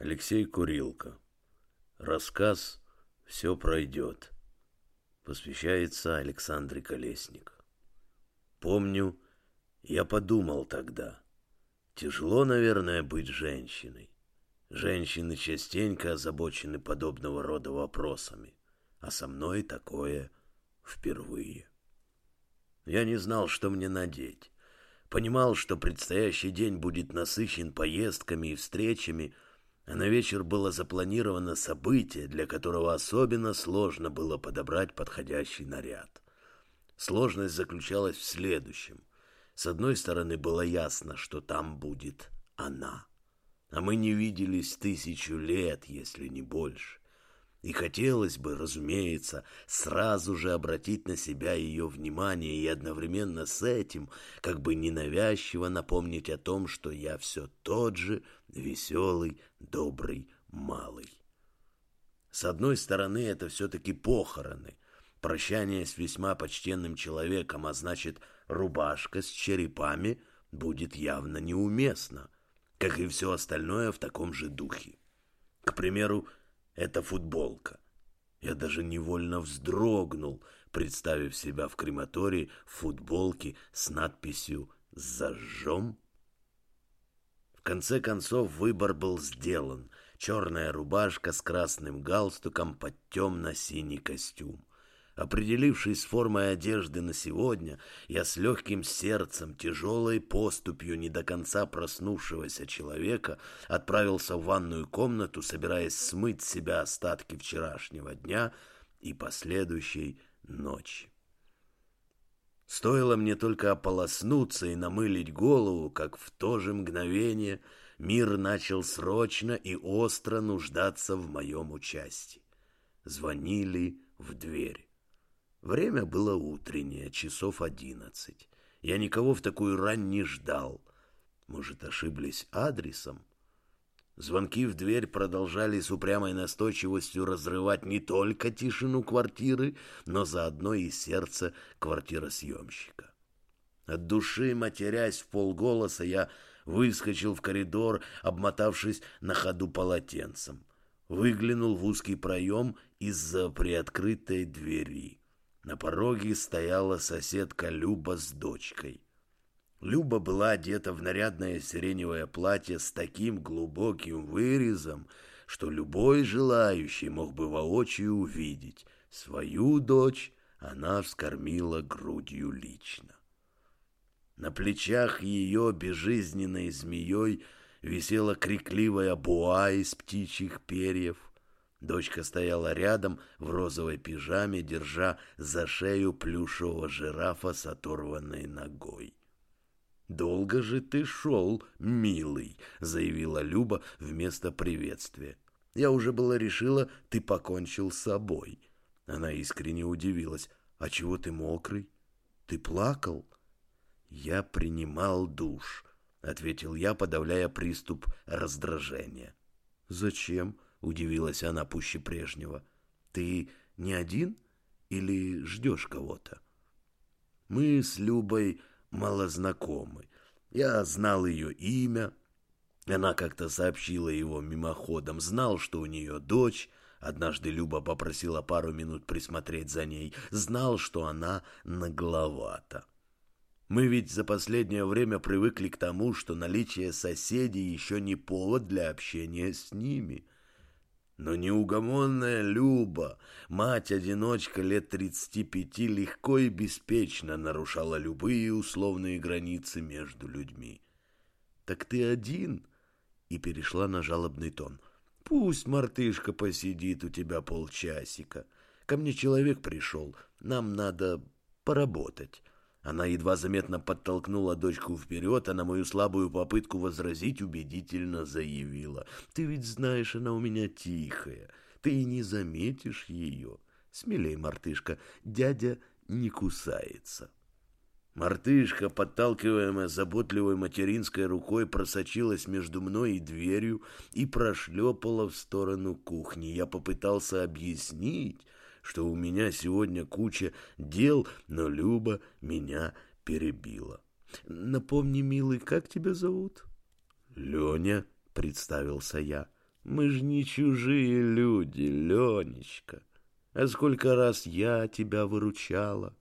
Алексей Курилко. Рассказ «Все пройдет». Посвящается Александре Колесник. Помню, я подумал тогда. Тяжело, наверное, быть женщиной. Женщины частенько озабочены подобного рода вопросами, а со мной такое впервые. Я не знал, что мне надеть. Понимал, что предстоящий день будет насыщен поездками и встречами – а на вечер было запланировано событие, для которого особенно сложно было подобрать подходящий наряд. Сложность заключалась в следующем. С одной стороны, было ясно, что там будет она. А мы не виделись тысячу лет, если не больше. И хотелось бы, разумеется, сразу же обратить на себя ее внимание и одновременно с этим как бы ненавязчиво напомнить о том, что я все тот же веселый, добрый, малый. С одной стороны, это все-таки похороны, прощание с весьма почтенным человеком, а значит, рубашка с черепами будет явно неуместна, как и все остальное в таком же духе. К примеру, эта футболка. Я даже невольно вздрогнул, представив себя в крематории в футболке с надписью «Зажжем». В конце концов выбор был сделан. Черная рубашка с красным галстуком под темно-синий костюм. Определившись с формой одежды на сегодня, я с легким сердцем, тяжелой поступью не до конца проснувшегося человека отправился в ванную комнату, собираясь смыть с себя остатки вчерашнего дня и последующей ночи. Стоило мне только ополоснуться и намылить голову, как в то же мгновение мир начал срочно и остро нуждаться в моем участии. Звонили в дверь. Время было утреннее, часов одиннадцать. Я никого в такую рань не ждал. Может, ошиблись адресом? Звонки в дверь продолжали с упрямой настойчивостью разрывать не только тишину квартиры, но заодно и сердце квартиросъемщика. От души, матерясь в полголоса, я выскочил в коридор, обмотавшись на ходу полотенцем. Выглянул в узкий проем из-за приоткрытой двери. На пороге стояла соседка Люба с дочкой. Люба была одета в нарядное сиреневое платье с таким глубоким вырезом, что любой желающий мог бы воочию увидеть. Свою дочь она вскормила грудью лично. На плечах ее безжизненной змеей висела крикливая буа из птичьих перьев, Дочка стояла рядом в розовой пижаме, держа за шею плюшевого жирафа с оторванной ногой. «Долго же ты шел, милый», — заявила Люба вместо приветствия. «Я уже было решила, ты покончил с собой». Она искренне удивилась. «А чего ты мокрый? Ты плакал?» «Я принимал душ», — ответил я, подавляя приступ раздражения. «Зачем?» — удивилась она пуще прежнего. «Ты не один или ждешь кого-то?» «Мы с Любой мало знакомы. Я знал ее имя. Она как-то сообщила его мимоходом. Знал, что у нее дочь. Однажды Люба попросила пару минут присмотреть за ней. Знал, что она нагловата. Мы ведь за последнее время привыкли к тому, что наличие соседей еще не повод для общения с ними». Но неугомонная Люба, мать-одиночка лет тридцати пяти, легко и беспечно нарушала любые условные границы между людьми. «Так ты один?» И перешла на жалобный тон. «Пусть мартышка посидит у тебя полчасика. Ко мне человек пришел, нам надо поработать». Она едва заметно подтолкнула дочку вперед, а на мою слабую попытку возразить убедительно заявила. «Ты ведь знаешь, она у меня тихая. Ты и не заметишь ее. Смелей, мартышка, дядя не кусается». Мартышка, подталкиваемая заботливой материнской рукой, просочилась между мной и дверью и прошлепала в сторону кухни. Я попытался объяснить, что у меня сегодня куча дел, но Люба меня перебила. «Напомни, милый, как тебя зовут?» «Леня», — представился я. Мы же не чужие люди, Ленечка. А сколько раз я тебя выручала?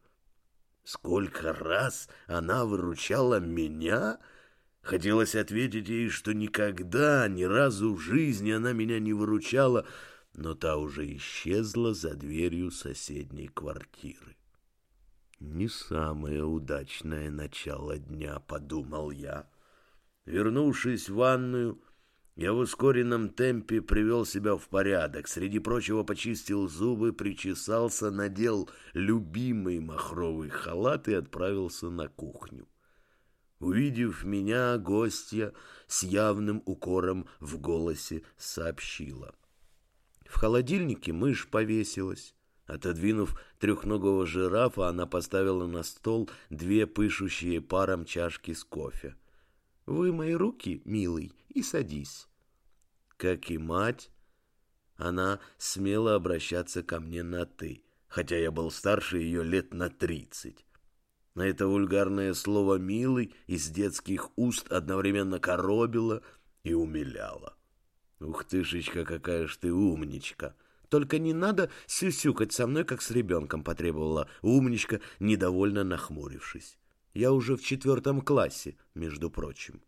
Сколько раз она выручала меня? Хотелось ответить ей, что никогда, ни разу в жизни она меня не выручала, но та уже исчезла за дверью соседней квартиры. Не самое удачное начало дня, подумал я. Вернувшись в ванную, я в ускоренном темпе привел себя в порядок. Среди прочего почистил зубы, причесался, надел любимый махровый халат и отправился на кухню. Увидев меня, гостья с явным укором в голосе сообщила. В холодильнике мышь повесилась. Отодвинув трехногого жирафа, она поставила на стол две пышущие паром чашки с кофе. «Вымой руки, милый, и садись». Как и мать, она смела обращаться ко мне на «ты», хотя я был старше ее лет на тридцать. На это вульгарное слово «милый» из детских уст одновременно коробило и умиляло. «Ух ты, Шичка, какая ж ты умничка!» «Только не надо сюсюкать со мной, как с ребенком», — потребовала умничка, недовольно нахмурившись. «Я уже в четвертом классе, между прочим».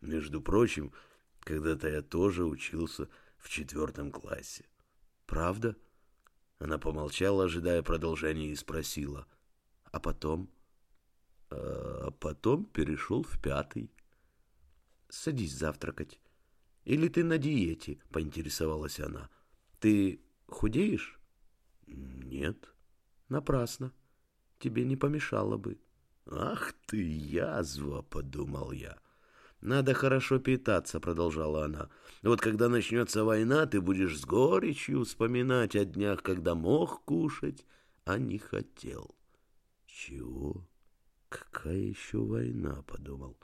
«Между прочим, когда-то я тоже учился в четвертом классе». «Правда?» Она помолчала, ожидая продолжения, и спросила. «А потом?» «А потом перешел в пятый». «Садись завтракать». «Или ты на диете?» — поинтересовалась она. «Ты Худеешь? Нет. Напрасно. Тебе не помешало бы. Ах ты, язва, подумал я. Надо хорошо питаться, продолжала она. Вот когда начнется война, ты будешь с горечью вспоминать о днях, когда мог кушать, а не хотел. Чего? Какая еще война, подумал.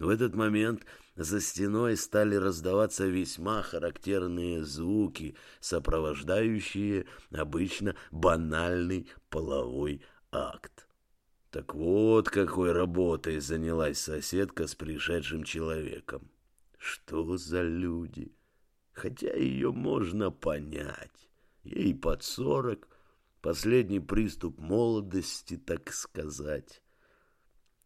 В этот момент за стеной стали раздаваться весьма характерные звуки, сопровождающие обычно банальный половой акт. Так вот, какой работой занялась соседка с пришедшим человеком. Что за люди? Хотя ее можно понять. Ей под сорок, последний приступ молодости, так сказать.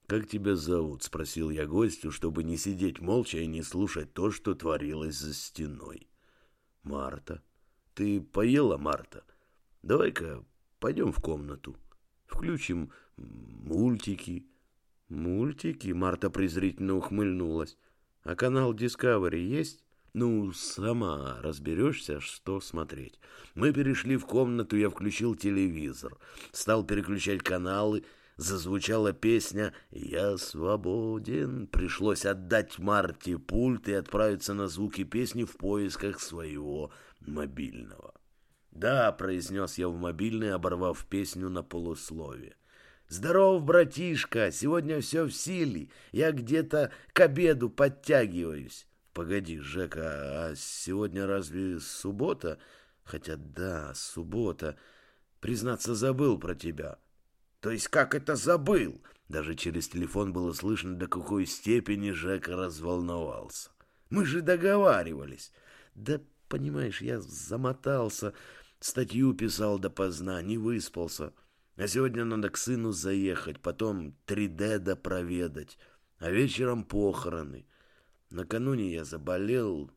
«Как тебя зовут?» — спросил я гостю, чтобы не сидеть молча и не слушать то, что творилось за стеной. «Марта. Ты поела, Марта? Давай-ка пойдем в комнату. Включим мультики». «Мультики?» — Марта презрительно ухмыльнулась. «А канал Discovery есть?» «Ну, сама разберешься, что смотреть». Мы перешли в комнату, я включил телевизор, стал переключать каналы — зазвучала песня «Я свободен». Пришлось отдать Марте пульт и отправиться на звуки песни в поисках своего мобильного. «Да», — произнес я в мобильный, оборвав песню на полуслове. «Здоров, братишка! Сегодня все в силе. Я где-то к обеду подтягиваюсь». «Погоди, Жека, а сегодня разве суббота?» «Хотя да, суббота. Признаться, забыл про тебя». То есть как это забыл? Даже через телефон было слышно, до какой степени Жека разволновался. Мы же договаривались. Да, понимаешь, я замотался, статью писал допоздна, не выспался. А сегодня надо к сыну заехать, потом 3D проведать, а вечером похороны. Накануне я заболел,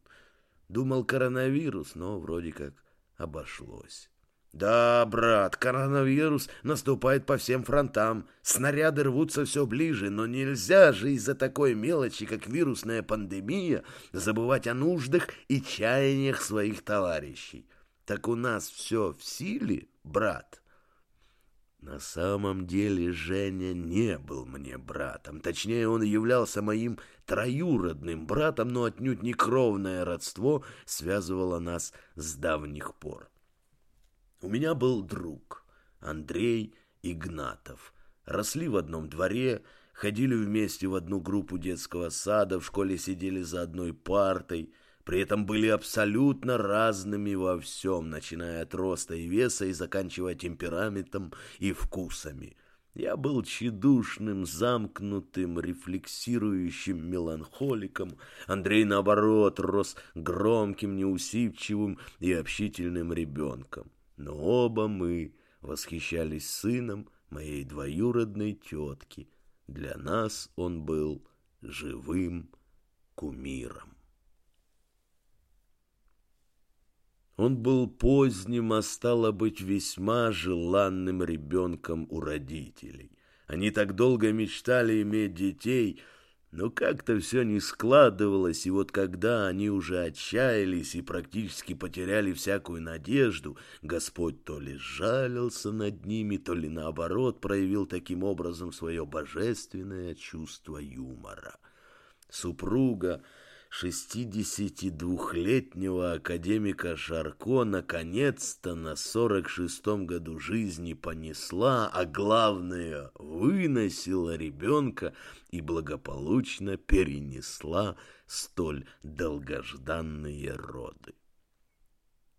думал коронавирус, но вроде как обошлось. Да, брат, коронавирус наступает по всем фронтам. Снаряды рвутся все ближе, но нельзя же из-за такой мелочи, как вирусная пандемия, забывать о нуждах и чаяниях своих товарищей. Так у нас все в силе, брат. На самом деле Женя не был мне братом. Точнее, он являлся моим троюродным братом, но отнюдь не кровное родство связывало нас с давних пор. У меня был друг, Андрей Игнатов. Росли в одном дворе, ходили вместе в одну группу детского сада, в школе сидели за одной партой, при этом были абсолютно разными во всем, начиная от роста и веса и заканчивая темпераментом и вкусами. Я был тщедушным, замкнутым, рефлексирующим меланхоликом. Андрей, наоборот, рос громким, неусидчивым и общительным ребенком. Но оба мы восхищались сыном моей двоюродной тетки. Для нас он был живым кумиром. Он был поздним, а стало быть весьма желанным ребенком у родителей. Они так долго мечтали иметь детей, но как-то все не складывалось, и вот когда они уже отчаялись и практически потеряли всякую надежду, Господь то ли жалился над ними, то ли наоборот проявил таким образом свое божественное чувство юмора. Супруга 62-летнего академика Шарко наконец-то на 46-м году жизни понесла, а главное, выносила ребенка и благополучно перенесла столь долгожданные роды.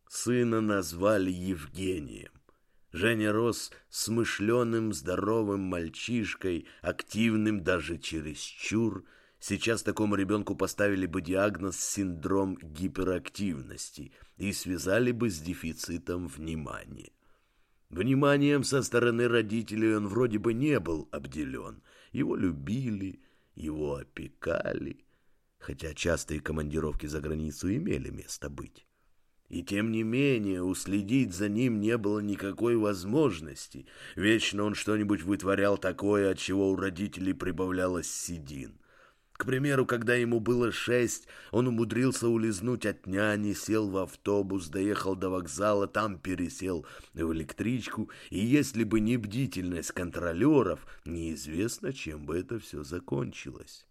Сына назвали Евгением. Женя рос смышленым, здоровым мальчишкой, активным даже чересчур, Сейчас такому ребенку поставили бы диагноз синдром гиперактивности и связали бы с дефицитом внимания. Вниманием со стороны родителей он вроде бы не был обделен. Его любили, его опекали, хотя частые командировки за границу имели место быть. И тем не менее уследить за ним не было никакой возможности. Вечно он что-нибудь вытворял такое, от чего у родителей прибавлялось седин. К примеру, когда ему было шесть, он умудрился улизнуть от няни, сел в автобус, доехал до вокзала, там пересел в электричку, и если бы не бдительность контролеров, неизвестно, чем бы это все закончилось.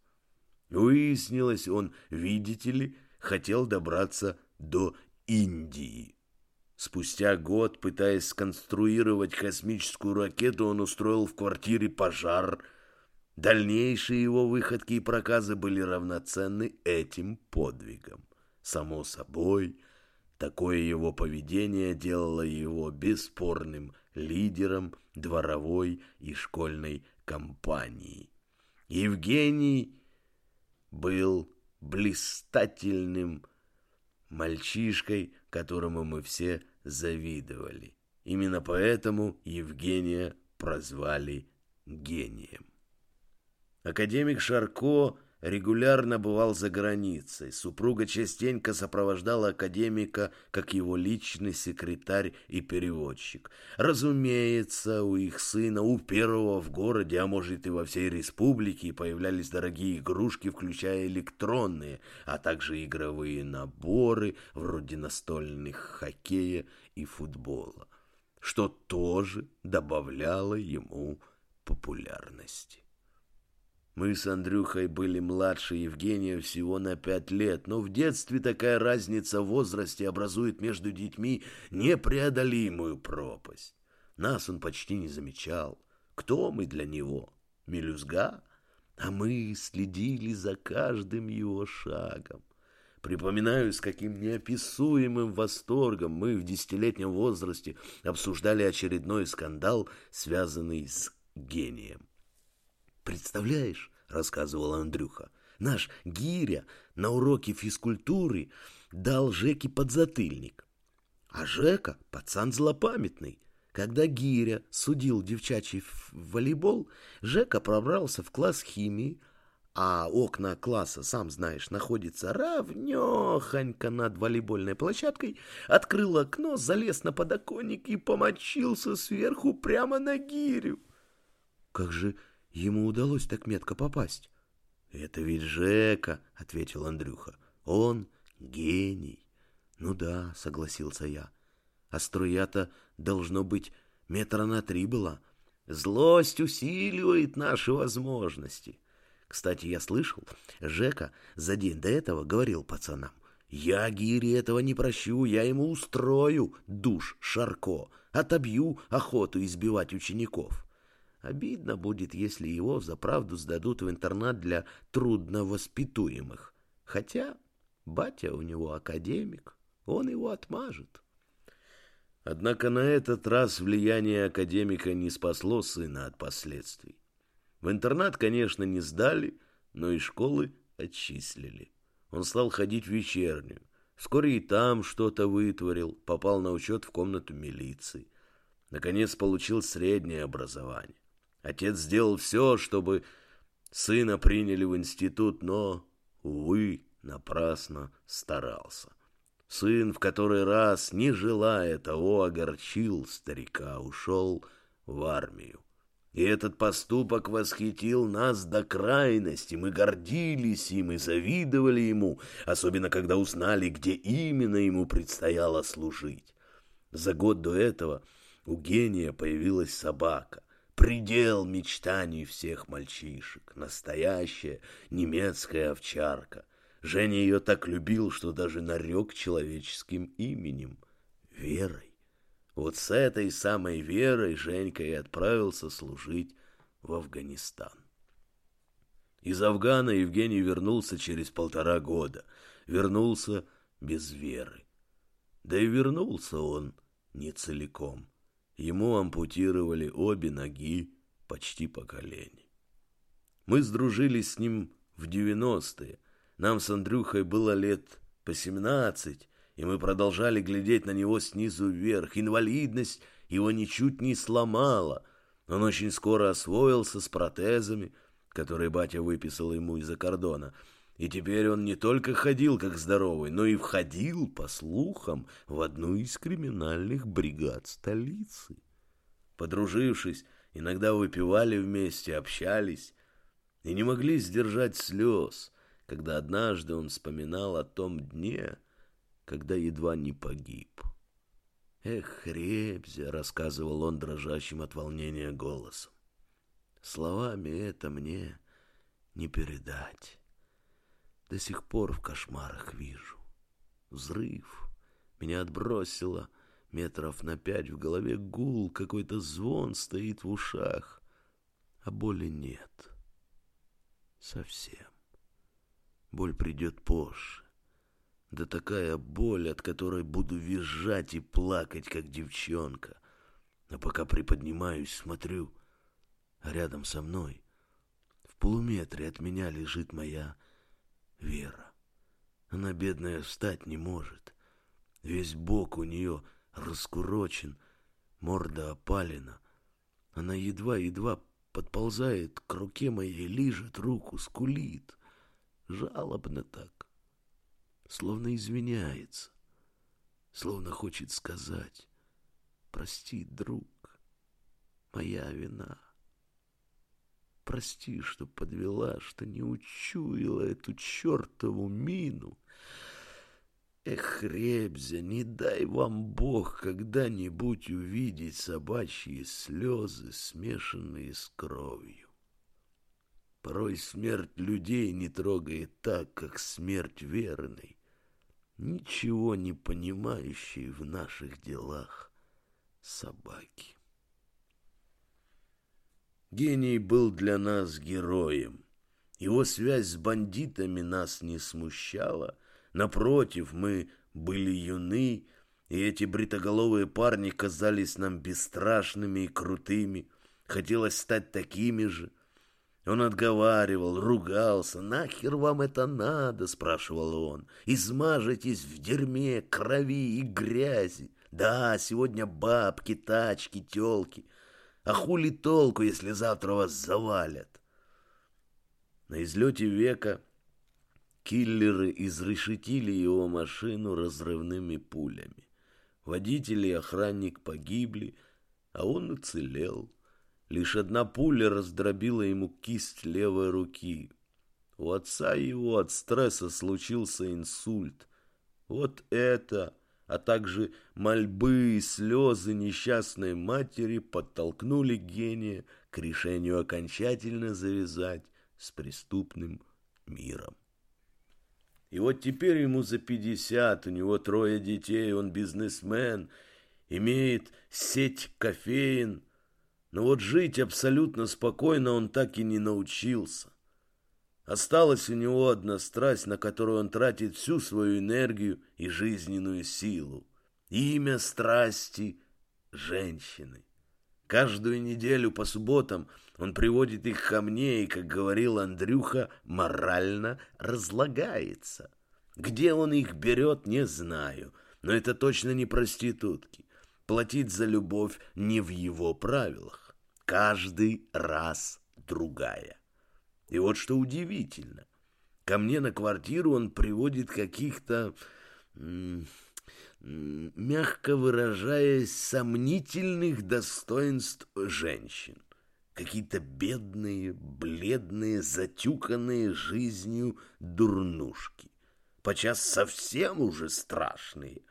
Выяснилось, он, видите ли, хотел добраться до Индии. Спустя год, пытаясь сконструировать космическую ракету, он устроил в квартире пожар – Дальнейшие его выходки и проказы были равноценны этим подвигам. Само собой, такое его поведение делало его бесспорным лидером дворовой и школьной компании. Евгений был блистательным мальчишкой, которому мы все завидовали. Именно поэтому Евгения прозвали гением. Академик Шарко регулярно бывал за границей. Супруга частенько сопровождала академика как его личный секретарь и переводчик. Разумеется, у их сына, у первого в городе, а может и во всей республике, появлялись дорогие игрушки, включая электронные, а также игровые наборы, вроде настольных хоккея и футбола, что тоже добавляло ему популярности. Мы с Андрюхой были младше Евгения всего на пять лет, но в детстве такая разница в возрасте образует между детьми непреодолимую пропасть. Нас он почти не замечал. Кто мы для него? Мелюзга? А мы следили за каждым его шагом. Припоминаю, с каким неописуемым восторгом мы в десятилетнем возрасте обсуждали очередной скандал, связанный с гением. «Представляешь, — рассказывал Андрюха, — наш Гиря на уроке физкультуры дал Жеке подзатыльник. А Жека — пацан злопамятный. Когда Гиря судил девчачий волейбол, Жека пробрался в класс химии, а окна класса, сам знаешь, находится равнёхонько над волейбольной площадкой, открыл окно, залез на подоконник и помочился сверху прямо на гирю. Как же ему удалось так метко попасть? «Это ведь Жека», — ответил Андрюха. «Он гений». «Ну да», — согласился я. «А струя-то, должно быть, метра на три была. Злость усиливает наши возможности». Кстати, я слышал, Жека за день до этого говорил пацанам, «Я Гире этого не прощу, я ему устрою душ Шарко, отобью охоту избивать учеников». Обидно будет, если его за правду сдадут в интернат для трудновоспитуемых. Хотя батя у него академик, он его отмажет. Однако на этот раз влияние академика не спасло сына от последствий. В интернат, конечно, не сдали, но и школы отчислили. Он стал ходить в вечернюю. Вскоре и там что-то вытворил, попал на учет в комнату милиции. Наконец получил среднее образование. Отец сделал все, чтобы сына приняли в институт, но, увы, напрасно старался. Сын в который раз, не желая того, огорчил старика, ушел в армию. И этот поступок восхитил нас до крайности. Мы гордились им и завидовали ему, особенно когда узнали, где именно ему предстояло служить. За год до этого у гения появилась собака. Предел мечтаний всех мальчишек. Настоящая немецкая овчарка. Женя ее так любил, что даже нарек человеческим именем — Верой. Вот с этой самой верой Женька и отправился служить в Афганистан. Из Афгана Евгений вернулся через полтора года. Вернулся без веры. Да и вернулся он не целиком. Ему ампутировали обе ноги почти по колени. Мы сдружились с ним в девяностые. Нам с Андрюхой было лет по семнадцать, и мы продолжали глядеть на него снизу вверх. Инвалидность его ничуть не сломала. Он очень скоро освоился с протезами, которые батя выписал ему из-за кордона. И теперь он не только ходил как здоровый, но и входил, по слухам, в одну из криминальных бригад столицы. Подружившись, иногда выпивали вместе, общались и не могли сдержать слез, когда однажды он вспоминал о том дне, когда едва не погиб. «Эх, Ребзя!» — рассказывал он дрожащим от волнения голосом. «Словами это мне не передать. До сих пор в кошмарах вижу. Взрыв. Меня отбросило метров на пять в голове гул, какой-то звон стоит в ушах, а боли нет. Совсем. Боль придет позже. Да такая боль, от которой буду визжать и плакать, как девчонка. А пока приподнимаюсь, смотрю, рядом со мной, в полуметре от меня лежит моя Вера. Она, бедная, встать не может. Весь бок у нее раскурочен, морда опалена. Она едва-едва подползает к руке моей, лижет руку, скулит. Жалобно так словно извиняется, словно хочет сказать «Прости, друг, моя вина». Прости, что подвела, что не учуяла эту чертову мину. Эх, Ребзя, не дай вам Бог когда-нибудь увидеть собачьи слезы, смешанные с кровью. Порой смерть людей не трогает так, как смерть верной, ничего не понимающей в наших делах собаки. Гений был для нас героем. Его связь с бандитами нас не смущала. Напротив, мы были юны, и эти бритоголовые парни казались нам бесстрашными и крутыми. Хотелось стать такими же. Он отговаривал, ругался. «Нахер вам это надо?» — спрашивал он. «Измажетесь в дерьме, крови и грязи. Да, сегодня бабки, тачки, телки. А хули толку, если завтра вас завалят?» На излете века киллеры изрешетили его машину разрывными пулями. Водитель и охранник погибли, а он уцелел. Лишь одна пуля раздробила ему кисть левой руки. У отца его от стресса случился инсульт. Вот это, а также мольбы и слезы несчастной матери подтолкнули гения к решению окончательно завязать с преступным миром. И вот теперь ему за пятьдесят, у него трое детей, он бизнесмен, имеет сеть кофеин, но вот жить абсолютно спокойно он так и не научился. Осталась у него одна страсть, на которую он тратит всю свою энергию и жизненную силу. Имя страсти женщины. Каждую неделю по субботам он приводит их ко мне и, как говорил Андрюха, морально разлагается. Где он их берет, не знаю, но это точно не проститутки. Платить за любовь не в его правилах. Каждый раз другая. И вот что удивительно. Ко мне на квартиру он приводит каких-то мягко выражаясь, сомнительных достоинств женщин. Какие-то бедные, бледные, затюканные жизнью дурнушки. Почас совсем уже страшные.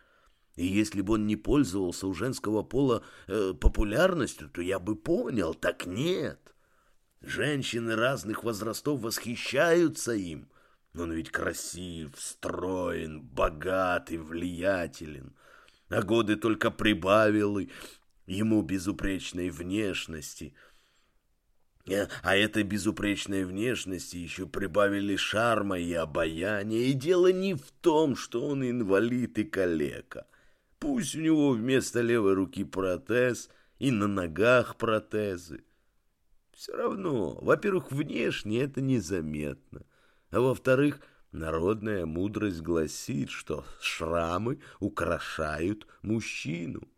И если бы он не пользовался у женского пола э, популярностью, то я бы понял, так нет. Женщины разных возрастов восхищаются им – он ведь красив, строен, богат и влиятелен. А годы только прибавил ему безупречной внешности. Э, а этой безупречной внешности еще прибавили шарма и обаяния. И дело не в том, что он инвалид и калека. Пусть у него вместо левой руки протез и на ногах протезы. Все равно, во-первых, внешне это незаметно. А во-вторых, народная мудрость гласит, что шрамы украшают мужчину.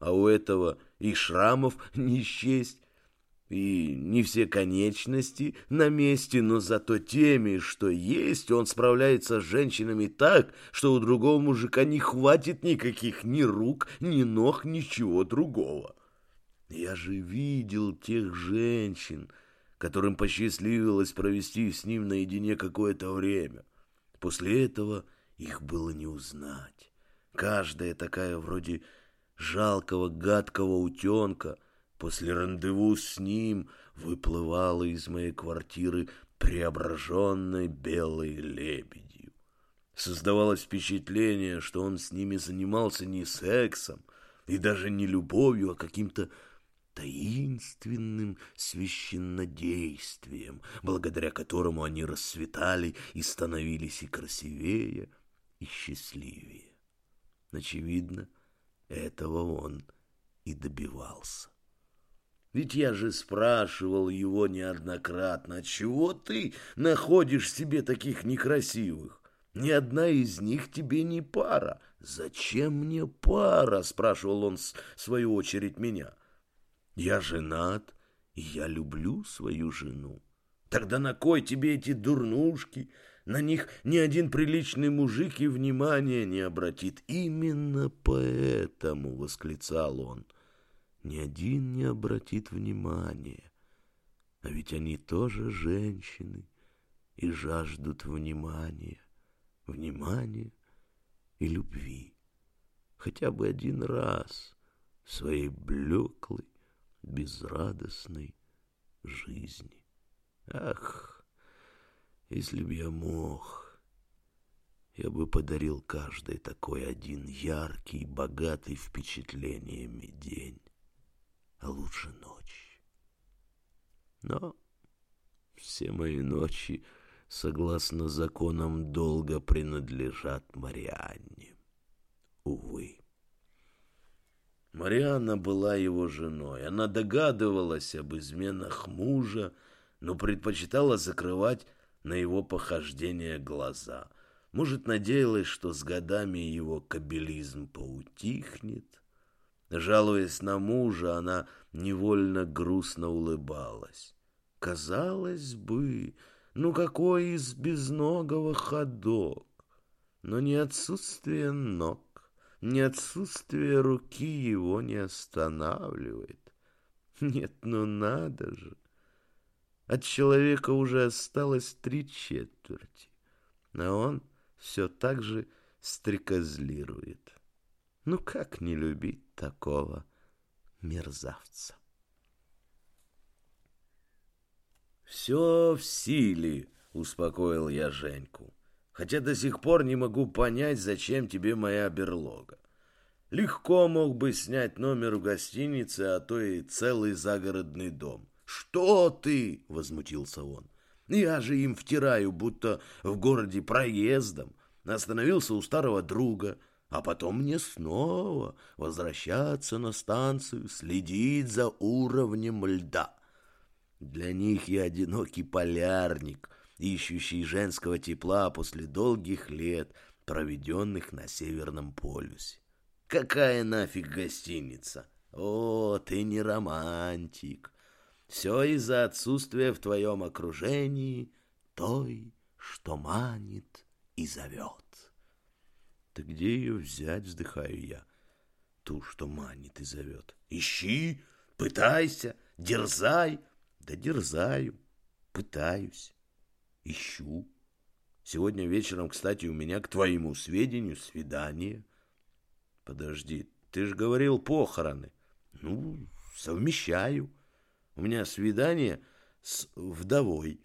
А у этого и шрамов не счесть, и не все конечности на месте, но зато теми, что есть, он справляется с женщинами так, что у другого мужика не хватит никаких ни рук, ни ног, ничего другого. Я же видел тех женщин, которым посчастливилось провести с ним наедине какое-то время. После этого их было не узнать. Каждая такая вроде жалкого гадкого утенка после рандеву с ним выплывала из моей квартиры преображенной белой лебедью. Создавалось впечатление, что он с ними занимался не сексом и даже не любовью, а каким-то таинственным священнодействием, благодаря которому они расцветали и становились и красивее, и счастливее. Очевидно, этого он и добивался. Ведь я же спрашивал его неоднократно, чего ты находишь себе таких некрасивых? Ни одна из них тебе не пара. Зачем мне пара? Спрашивал он в свою очередь меня. Я женат, и я люблю свою жену. Тогда на кой тебе эти дурнушки? На них ни один приличный мужик и внимания не обратит. Именно поэтому, — восклицал он, — ни один не обратит внимания. А ведь они тоже женщины и жаждут внимания, внимания и любви. Хотя бы один раз своей блеклой, безрадостной жизни. Ах, если б я мог, я бы подарил каждой такой один яркий, богатый впечатлениями день, а лучше ночь. Но все мои ночи, согласно законам долга, принадлежат Марианне. Увы. Марианна была его женой. Она догадывалась об изменах мужа, но предпочитала закрывать на его похождение глаза. Может, надеялась, что с годами его кабелизм поутихнет. Жалуясь на мужа, она невольно грустно улыбалась. Казалось бы, ну какой из безногого ходок, но не отсутствие ног ни отсутствие руки его не останавливает. Нет, ну надо же. От человека уже осталось три четверти, а он все так же стрекозлирует. Ну как не любить такого мерзавца? «Все в силе», — успокоил я Женьку хотя до сих пор не могу понять, зачем тебе моя берлога. Легко мог бы снять номер в гостинице, а то и целый загородный дом. «Что ты?» — возмутился он. «Я же им втираю, будто в городе проездом. Остановился у старого друга, а потом мне снова возвращаться на станцию, следить за уровнем льда. Для них я одинокий полярник, ищущий женского тепла после долгих лет, проведенных на Северном полюсе. Какая нафиг гостиница? О, ты не романтик. Все из-за отсутствия в твоем окружении той, что манит и зовет. Так где ее взять, вздыхаю я? Ту, что манит и зовет. Ищи, пытайся, дерзай. Да дерзаю, пытаюсь, ищу. Сегодня вечером, кстати, у меня к твоему сведению свидание. Подожди, ты же говорил похороны. Ну, совмещаю. У меня свидание с вдовой.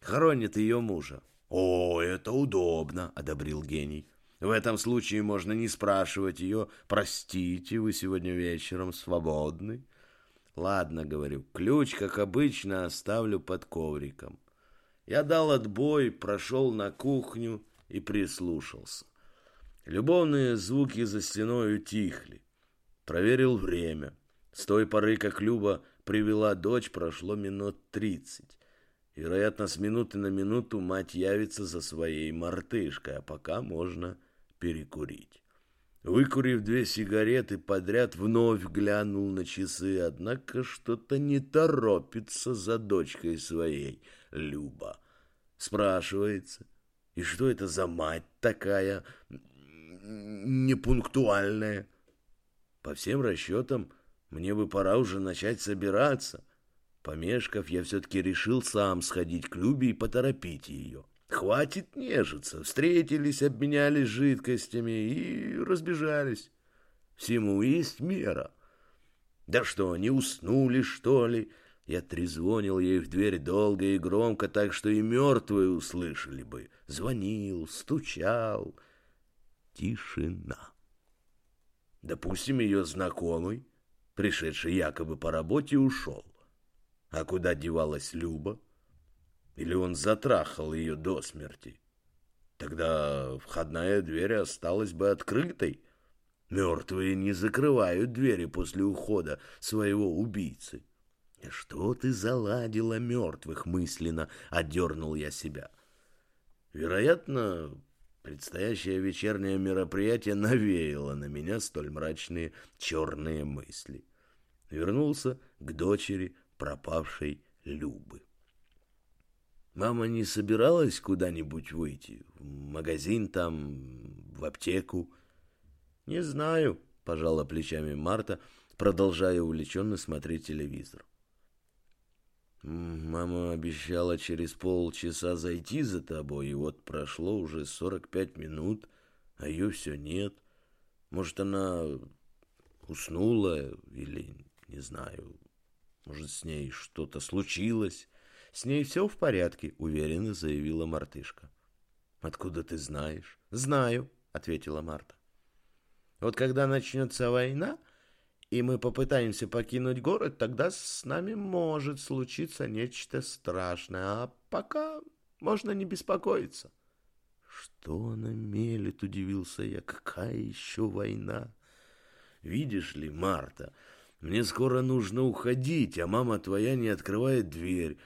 Хоронит ее мужа. О, это удобно, одобрил гений. В этом случае можно не спрашивать ее, простите, вы сегодня вечером свободны? Ладно, говорю, ключ, как обычно, оставлю под ковриком. Я дал отбой, прошел на кухню и прислушался. Любовные звуки за стеной утихли. Проверил время. С той поры, как Люба привела дочь, прошло минут тридцать. Вероятно, с минуты на минуту мать явится за своей мартышкой, а пока можно перекурить. Выкурив две сигареты подряд, вновь глянул на часы, однако что-то не торопится за дочкой своей, Люба. Спрашивается, и что это за мать такая непунктуальная? По всем расчетам, мне бы пора уже начать собираться. Помешков, я все-таки решил сам сходить к Любе и поторопить ее. Хватит нежиться. Встретились, обменялись жидкостями и разбежались. Всему есть мера. Да что, не уснули, что ли? Я трезвонил ей в дверь долго и громко, так что и мертвые услышали бы. Звонил, стучал. Тишина. Допустим, ее знакомый, пришедший якобы по работе, ушел. А куда девалась Люба? Или он затрахал ее до смерти? Тогда входная дверь осталась бы открытой. Мертвые не закрывают двери после ухода своего убийцы. «Что ты заладила мертвых?» — мысленно отдернул я себя. Вероятно, предстоящее вечернее мероприятие навеяло на меня столь мрачные черные мысли. Вернулся к дочери пропавшей Любы. Мама не собиралась куда-нибудь выйти? В магазин там, в аптеку? Не знаю, пожала плечами Марта, продолжая увлеченно смотреть телевизор. Мама обещала через полчаса зайти за тобой, и вот прошло уже сорок пять минут, а ее все нет. Может, она уснула или, не знаю, может, с ней что-то случилось. «С ней все в порядке», — уверенно заявила мартышка. «Откуда ты знаешь?» «Знаю», — ответила Марта. «Вот когда начнется война, и мы попытаемся покинуть город, тогда с нами может случиться нечто страшное, а пока можно не беспокоиться». «Что она мелет?» — удивился я. «Какая еще война?» «Видишь ли, Марта, мне скоро нужно уходить, а мама твоя не открывает дверь».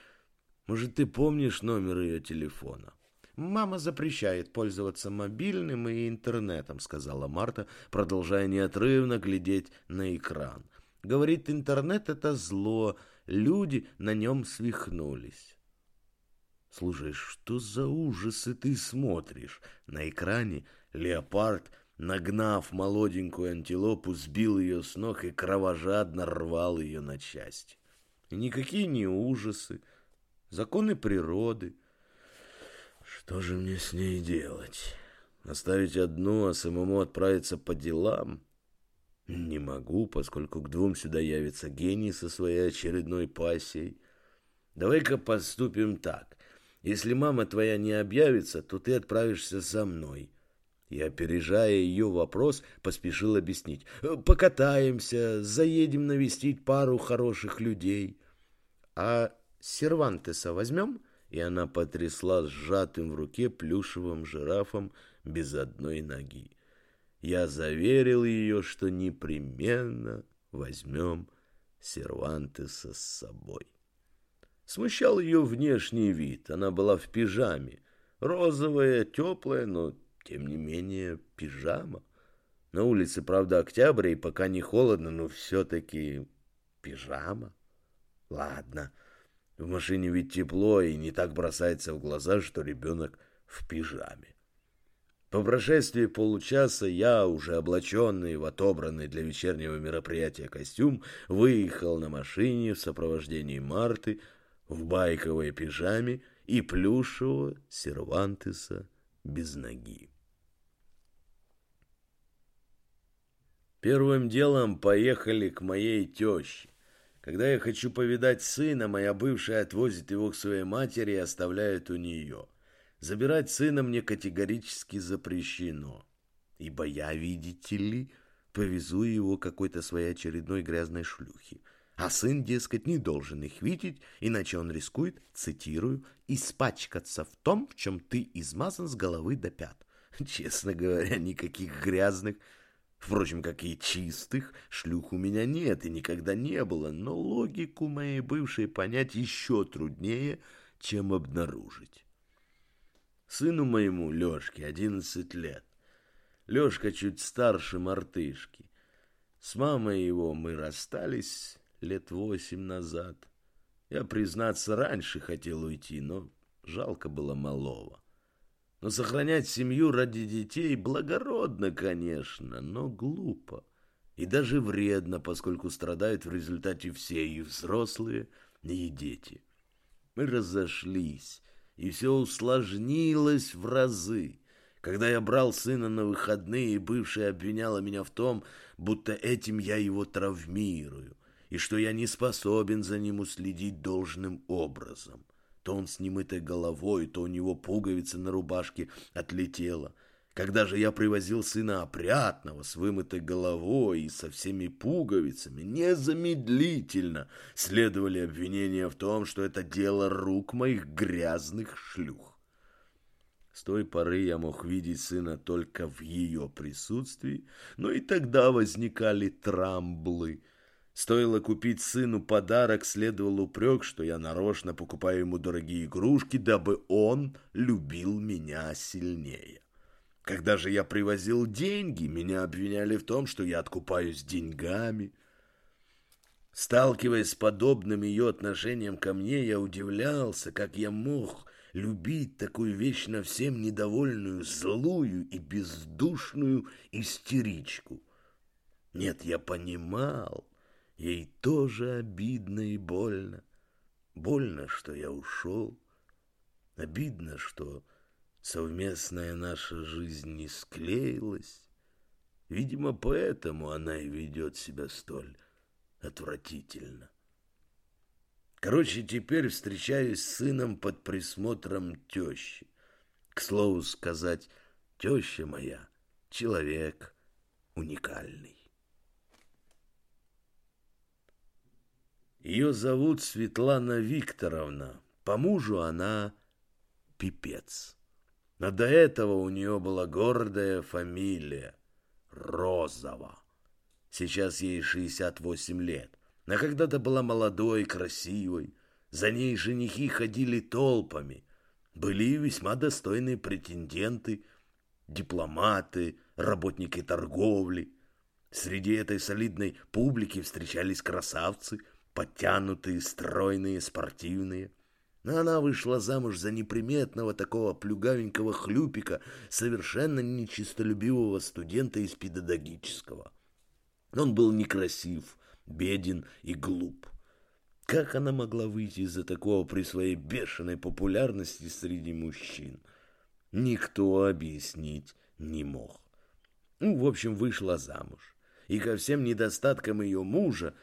Может, ты помнишь номер ее телефона? «Мама запрещает пользоваться мобильным и интернетом», — сказала Марта, продолжая неотрывно глядеть на экран. «Говорит, интернет — это зло, люди на нем свихнулись». «Слушай, что за ужасы ты смотришь?» На экране леопард, нагнав молоденькую антилопу, сбил ее с ног и кровожадно рвал ее на части. Никакие не ужасы, — законы природы. Что же мне с ней делать? Оставить одну, а самому отправиться по делам? Не могу, поскольку к двум сюда явится гений со своей очередной пассией. Давай-ка поступим так. Если мама твоя не объявится, то ты отправишься со мной. И, опережая ее вопрос, поспешил объяснить. Покатаемся, заедем навестить пару хороших людей. А Сервантеса возьмем?» И она потрясла сжатым в руке плюшевым жирафом без одной ноги. я заверил ее, что непременно возьмем Сервантеса с собой. Смущал ее внешний вид. Она была в пижаме. Розовая, теплая, но, тем не менее, пижама. На улице, правда, октябрь, и пока не холодно, но все-таки пижама. Ладно, в машине ведь тепло, и не так бросается в глаза, что ребенок в пижаме. По прошествии получаса я, уже облаченный в отобранный для вечернего мероприятия костюм, выехал на машине в сопровождении Марты в байковой пижаме и плюшевого сервантеса без ноги. Первым делом поехали к моей теще. Когда я хочу повидать сына, моя бывшая отвозит его к своей матери и оставляет у нее. Забирать сына мне категорически запрещено, ибо я, видите ли, повезу его какой-то своей очередной грязной шлюхи. А сын, дескать, не должен их видеть, иначе он рискует, цитирую, «испачкаться в том, в чем ты измазан с головы до пят». Честно говоря, никаких грязных Впрочем, как и чистых, шлюх у меня нет и никогда не было, но логику моей бывшей понять еще труднее, чем обнаружить. Сыну моему, Лешке, одиннадцать лет. Лешка чуть старше мартышки. С мамой его мы расстались лет восемь назад. Я, признаться, раньше хотел уйти, но жалко было малого. Но сохранять семью ради детей благородно, конечно, но глупо. И даже вредно, поскольку страдают в результате все и взрослые, и дети. Мы разошлись, и все усложнилось в разы. Когда я брал сына на выходные, бывшая обвиняла меня в том, будто этим я его травмирую, и что я не способен за ним уследить должным образом. То он с немытой головой, то у него пуговица на рубашке отлетела. Когда же я привозил сына опрятного, с вымытой головой и со всеми пуговицами, незамедлительно следовали обвинения в том, что это дело рук моих грязных шлюх. С той поры я мог видеть сына только в ее присутствии, но и тогда возникали трамблы — Стоило купить сыну подарок, следовал упрек, что я нарочно покупаю ему дорогие игрушки, дабы он любил меня сильнее. Когда же я привозил деньги, меня обвиняли в том, что я откупаюсь деньгами. Сталкиваясь с подобным ее отношением ко мне, я удивлялся, как я мог любить такую вечно всем недовольную, злую и бездушную истеричку. Нет, я понимал, Ей тоже обидно и больно. Больно, что я ушел. Обидно, что совместная наша жизнь не склеилась. Видимо, поэтому она и ведет себя столь отвратительно. Короче, теперь встречаюсь с сыном под присмотром тещи. К слову сказать, теща моя — человек уникальный. Ее зовут Светлана Викторовна. По мужу она пипец. Но до этого у нее была гордая фамилия Розова. Сейчас ей 68 лет. А когда-то была молодой, красивой. За ней женихи ходили толпами. Были и весьма достойные претенденты, дипломаты, работники торговли. Среди этой солидной публики встречались красавцы – подтянутые, стройные, спортивные. Но она вышла замуж за неприметного такого плюгавенького хлюпика, совершенно нечистолюбивого студента из педагогического. Он был некрасив, беден и глуп. Как она могла выйти из-за такого при своей бешеной популярности среди мужчин? Никто объяснить не мог. Ну, в общем, вышла замуж. И ко всем недостаткам ее мужа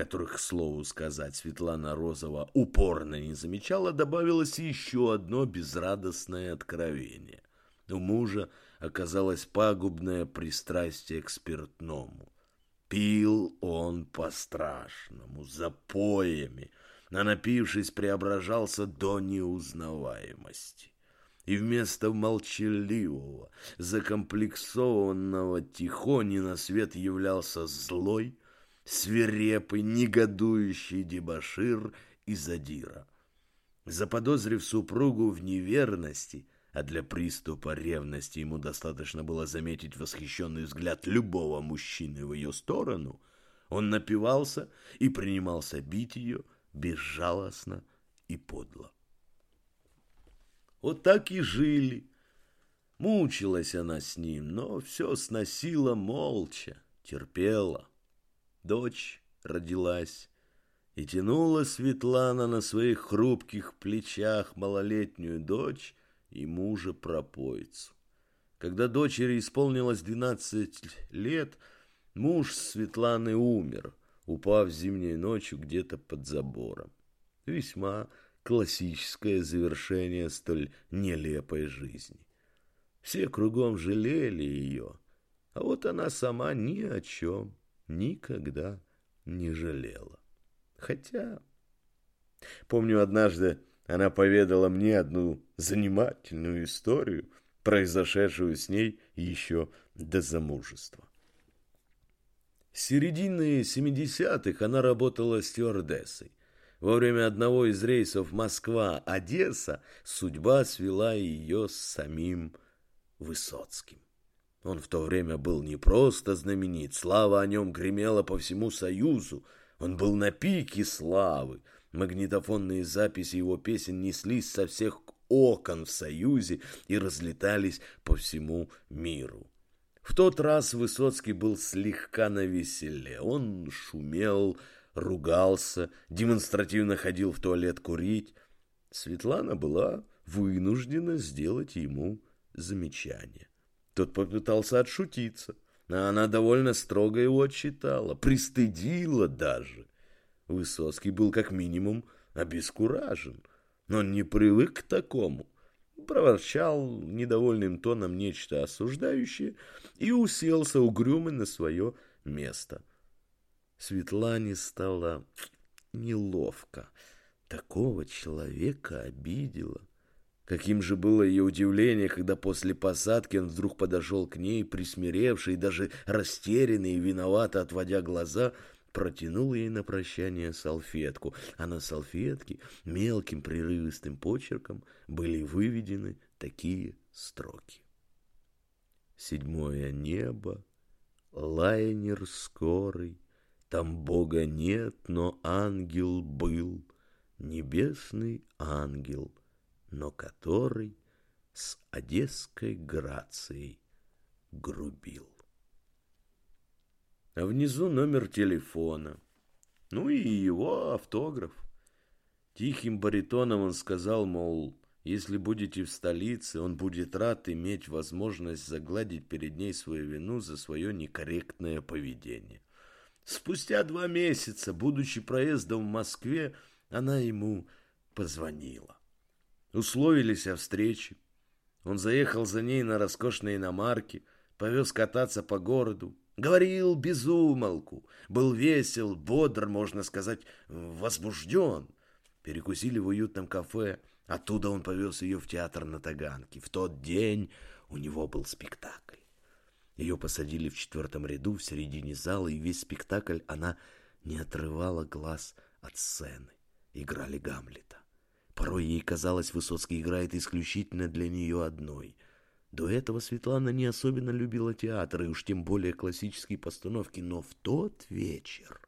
которых, к слову сказать, Светлана Розова упорно не замечала, добавилось еще одно безрадостное откровение. У мужа оказалось пагубное пристрастие к спиртному. Пил он по-страшному, запоями, а напившись преображался до неузнаваемости. и вместо молчаливого, закомплексованного тихони на свет являлся злой, свирепый, негодующий дебошир и задира. Заподозрив супругу в неверности, а для приступа ревности ему достаточно было заметить восхищенный взгляд любого мужчины в ее сторону, он напивался и принимался бить ее безжалостно и подло. Вот так и жили. Мучилась она с ним, но все сносила молча, терпела. Дочь родилась, и тянула Светлана на своих хрупких плечах малолетнюю дочь и мужа-пропойцу. Когда дочери исполнилось двенадцать лет, муж Светланы умер, упав зимней ночью где-то под забором. Весьма классическое завершение столь нелепой жизни. Все кругом жалели ее, а вот она сама ни о чем никогда не жалела. Хотя, помню однажды она поведала мне одну занимательную историю, произошедшую с ней еще до замужества. С середины 70-х она работала стюардессой. Во время одного из рейсов Москва-Одесса судьба свела ее с самим Высоцким. Он в то время был не просто знаменит, слава о нем гремела по всему Союзу. Он был на пике славы. Магнитофонные записи его песен неслись со всех окон в Союзе и разлетались по всему миру. В тот раз Высоцкий был слегка навеселе. Он шумел, ругался, демонстративно ходил в туалет курить. Светлана была вынуждена сделать ему замечание. Тот попытался отшутиться, а она довольно строго его отчитала, пристыдила даже. Высоцкий был как минимум обескуражен, но не привык к такому. Проворчал недовольным тоном нечто осуждающее и уселся угрюмый на свое место. Светлане стало неловко. Такого человека обидела. Каким же было ее удивление, когда после посадки он вдруг подошел к ней, присмиревший, даже растерянный и виновато отводя глаза, протянул ей на прощание салфетку, а на салфетке мелким прерывистым почерком были выведены такие строки. Седьмое небо, лайнер скорый, там Бога нет, но ангел был, небесный ангел — но который с одесской грацией грубил. А внизу номер телефона, ну и его автограф. Тихим баритоном он сказал, мол, если будете в столице, он будет рад иметь возможность загладить перед ней свою вину за свое некорректное поведение. Спустя два месяца, будучи проездом в Москве, она ему позвонила. Условились о встрече. Он заехал за ней на роскошной иномарке, повез кататься по городу. Говорил без умолку, был весел, бодр, можно сказать, возбужден. Перекусили в уютном кафе. Оттуда он повез ее в театр на Таганке. В тот день у него был спектакль. Ее посадили в четвертом ряду в середине зала, и весь спектакль она не отрывала глаз от сцены. Играли Гамлета. Порой ей казалось, Высоцкий играет исключительно для нее одной. До этого Светлана не особенно любила театр, и уж тем более классические постановки, но в тот вечер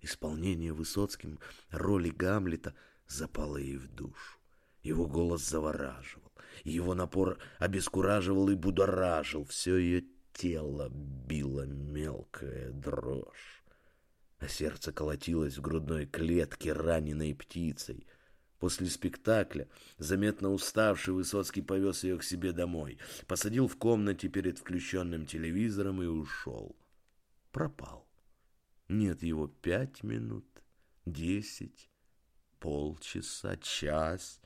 исполнение Высоцким роли Гамлета запало ей в душу. Его голос завораживал, его напор обескураживал и будоражил, все ее тело било мелкая дрожь, а сердце колотилось в грудной клетке раненой птицей — После спектакля, заметно уставший, Высоцкий повез ее к себе домой, посадил в комнате перед включенным телевизором и ушел. Пропал. Нет его пять минут, десять, полчаса, час.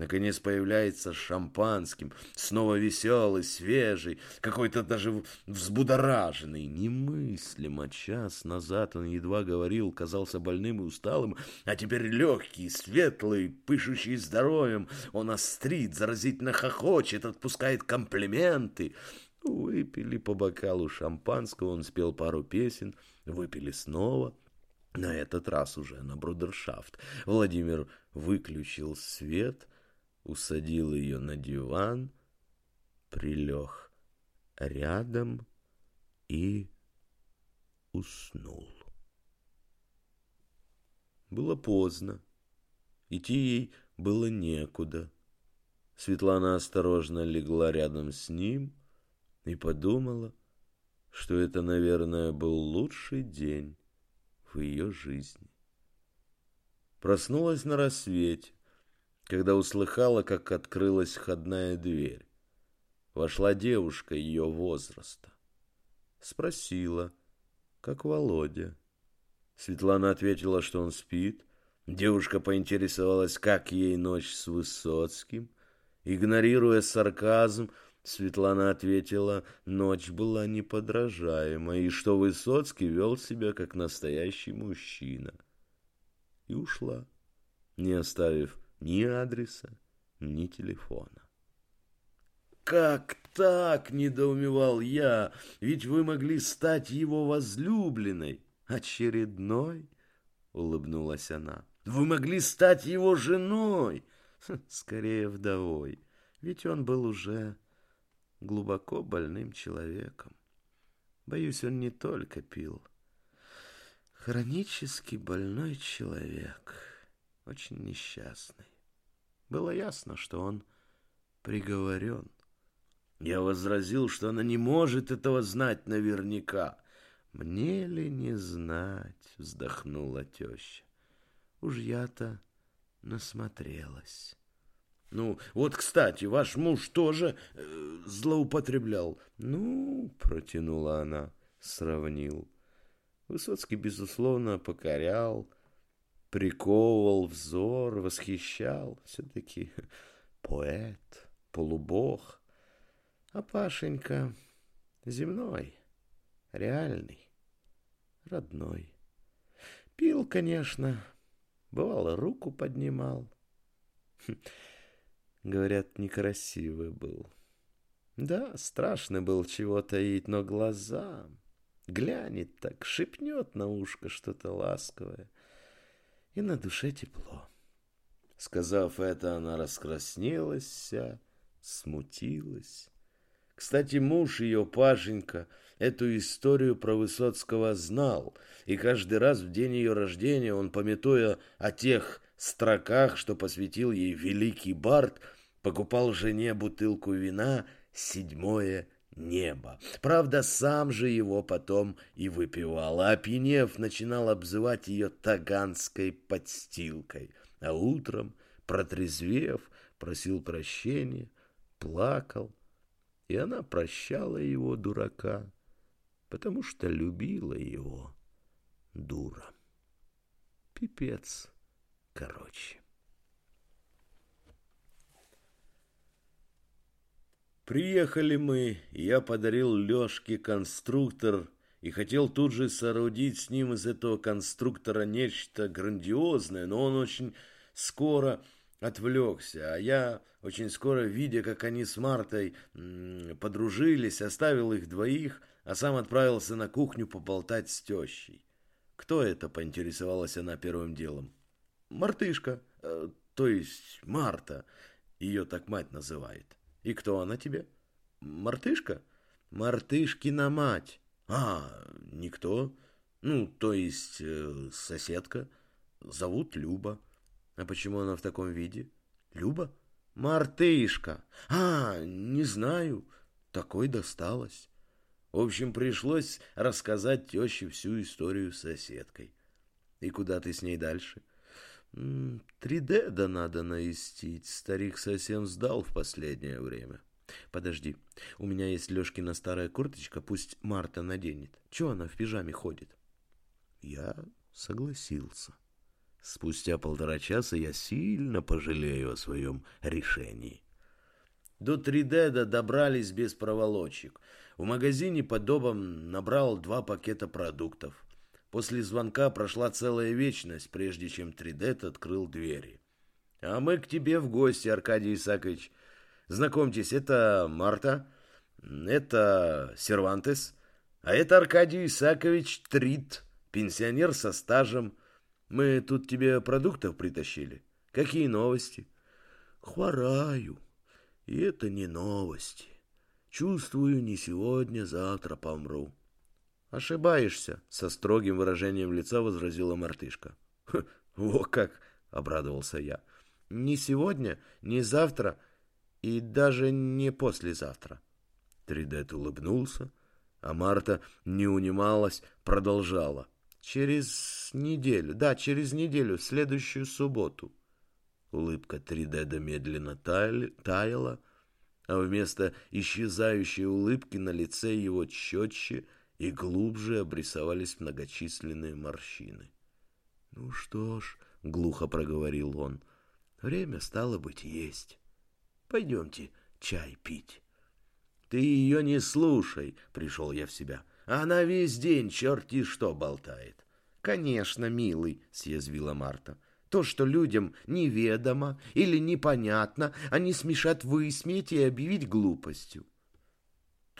Наконец появляется шампанским, снова веселый, свежий, какой-то даже взбудораженный. Немыслимо. Час назад он едва говорил, казался больным и усталым, а теперь легкий, светлый, пышущий здоровьем. Он острит, заразительно хохочет, отпускает комплименты. Выпили по бокалу шампанского, он спел пару песен, выпили снова. На этот раз уже на брудершафт. Владимир выключил свет — усадил ее на диван, прилег рядом и уснул. Было поздно. Идти ей было некуда. Светлана осторожно легла рядом с ним и подумала, что это, наверное, был лучший день в ее жизни. Проснулась на рассвете когда услыхала, как открылась входная дверь. Вошла девушка ее возраста. Спросила, как Володя. Светлана ответила, что он спит. Девушка поинтересовалась, как ей ночь с Высоцким. Игнорируя сарказм, Светлана ответила, ночь была неподражаема, и что Высоцкий вел себя как настоящий мужчина. И ушла, не оставив ни адреса, ни телефона. «Как так?» — недоумевал я. «Ведь вы могли стать его возлюбленной». «Очередной?» — улыбнулась она. «Вы могли стать его женой!» «Скорее вдовой, ведь он был уже глубоко больным человеком. Боюсь, он не только пил. Хронически больной человек, очень несчастный. Было ясно, что он приговорен. Я возразил, что она не может этого знать наверняка. «Мне ли не знать?» — вздохнула теща. «Уж я-то насмотрелась». «Ну, вот, кстати, ваш муж тоже э, злоупотреблял». «Ну, — протянула она, — сравнил». Высоцкий, безусловно, покорял, — приковывал взор, восхищал. Все-таки поэт, полубог. А Пашенька земной, реальный, родной. Пил, конечно, бывало, руку поднимал. Говорят, некрасивый был. Да, страшно был чего таить, но глаза... Глянет так, шепнет на ушко что-то ласковое — и на душе тепло. Сказав это, она раскраснелась смутилась. Кстати, муж ее, Пашенька, эту историю про Высоцкого знал, и каждый раз в день ее рождения он, пометуя о тех строках, что посвятил ей великий Барт, покупал жене бутылку вина «Седьмое небо. Правда, сам же его потом и выпивал, а опьянев начинал обзывать ее таганской подстилкой. А утром, протрезвев, просил прощения, плакал, и она прощала его, дурака, потому что любила его, дура. Пипец, короче. Приехали мы, я подарил Лёшке конструктор и хотел тут же соорудить с ним из этого конструктора нечто грандиозное, но он очень скоро отвлекся, а я очень скоро, видя, как они с Мартой подружились, оставил их двоих, а сам отправился на кухню поболтать с тещей. «Кто это?» — поинтересовалась она первым делом. «Мартышка, э, то есть Марта, ее так мать называет». И кто она тебе? Мартышка? Мартышкина мать. А, никто. Ну, то есть э, соседка. Зовут Люба. А почему она в таком виде? Люба? Мартышка. А, не знаю. Такой досталось. В общем, пришлось рассказать теще всю историю с соседкой. И куда ты с ней дальше? Три деда надо навестить. Старик совсем сдал в последнее время. Подожди, у меня есть Лешкина старая курточка, пусть Марта наденет. Чего она в пижаме ходит? Я согласился. Спустя полтора часа я сильно пожалею о своем решении. До Тридеда добрались без проволочек. В магазине под домом набрал два пакета продуктов. После звонка прошла целая вечность, прежде чем Тридет открыл двери. «А мы к тебе в гости, Аркадий Исаакович. Знакомьтесь, это Марта, это Сервантес, а это Аркадий Исаакович Трид, пенсионер со стажем. Мы тут тебе продуктов притащили. Какие новости?» «Хвораю. И это не новости. Чувствую, не сегодня, завтра помру». «Ошибаешься», — со строгим выражением лица возразила мартышка. «Во как!» — обрадовался я. «Не сегодня, не завтра и даже не послезавтра». Тридет улыбнулся, а Марта не унималась, продолжала. «Через неделю, да, через неделю, в следующую субботу». Улыбка Тридеда медленно таяла, а вместо исчезающей улыбки на лице его четче — и глубже обрисовались многочисленные морщины. «Ну что ж», — глухо проговорил он, — «время стало быть есть. Пойдемте чай пить». «Ты ее не слушай», — пришел я в себя. «Она весь день черти что болтает». «Конечно, милый», — съязвила Марта. «То, что людям неведомо или непонятно, они смешат высмеять и объявить глупостью.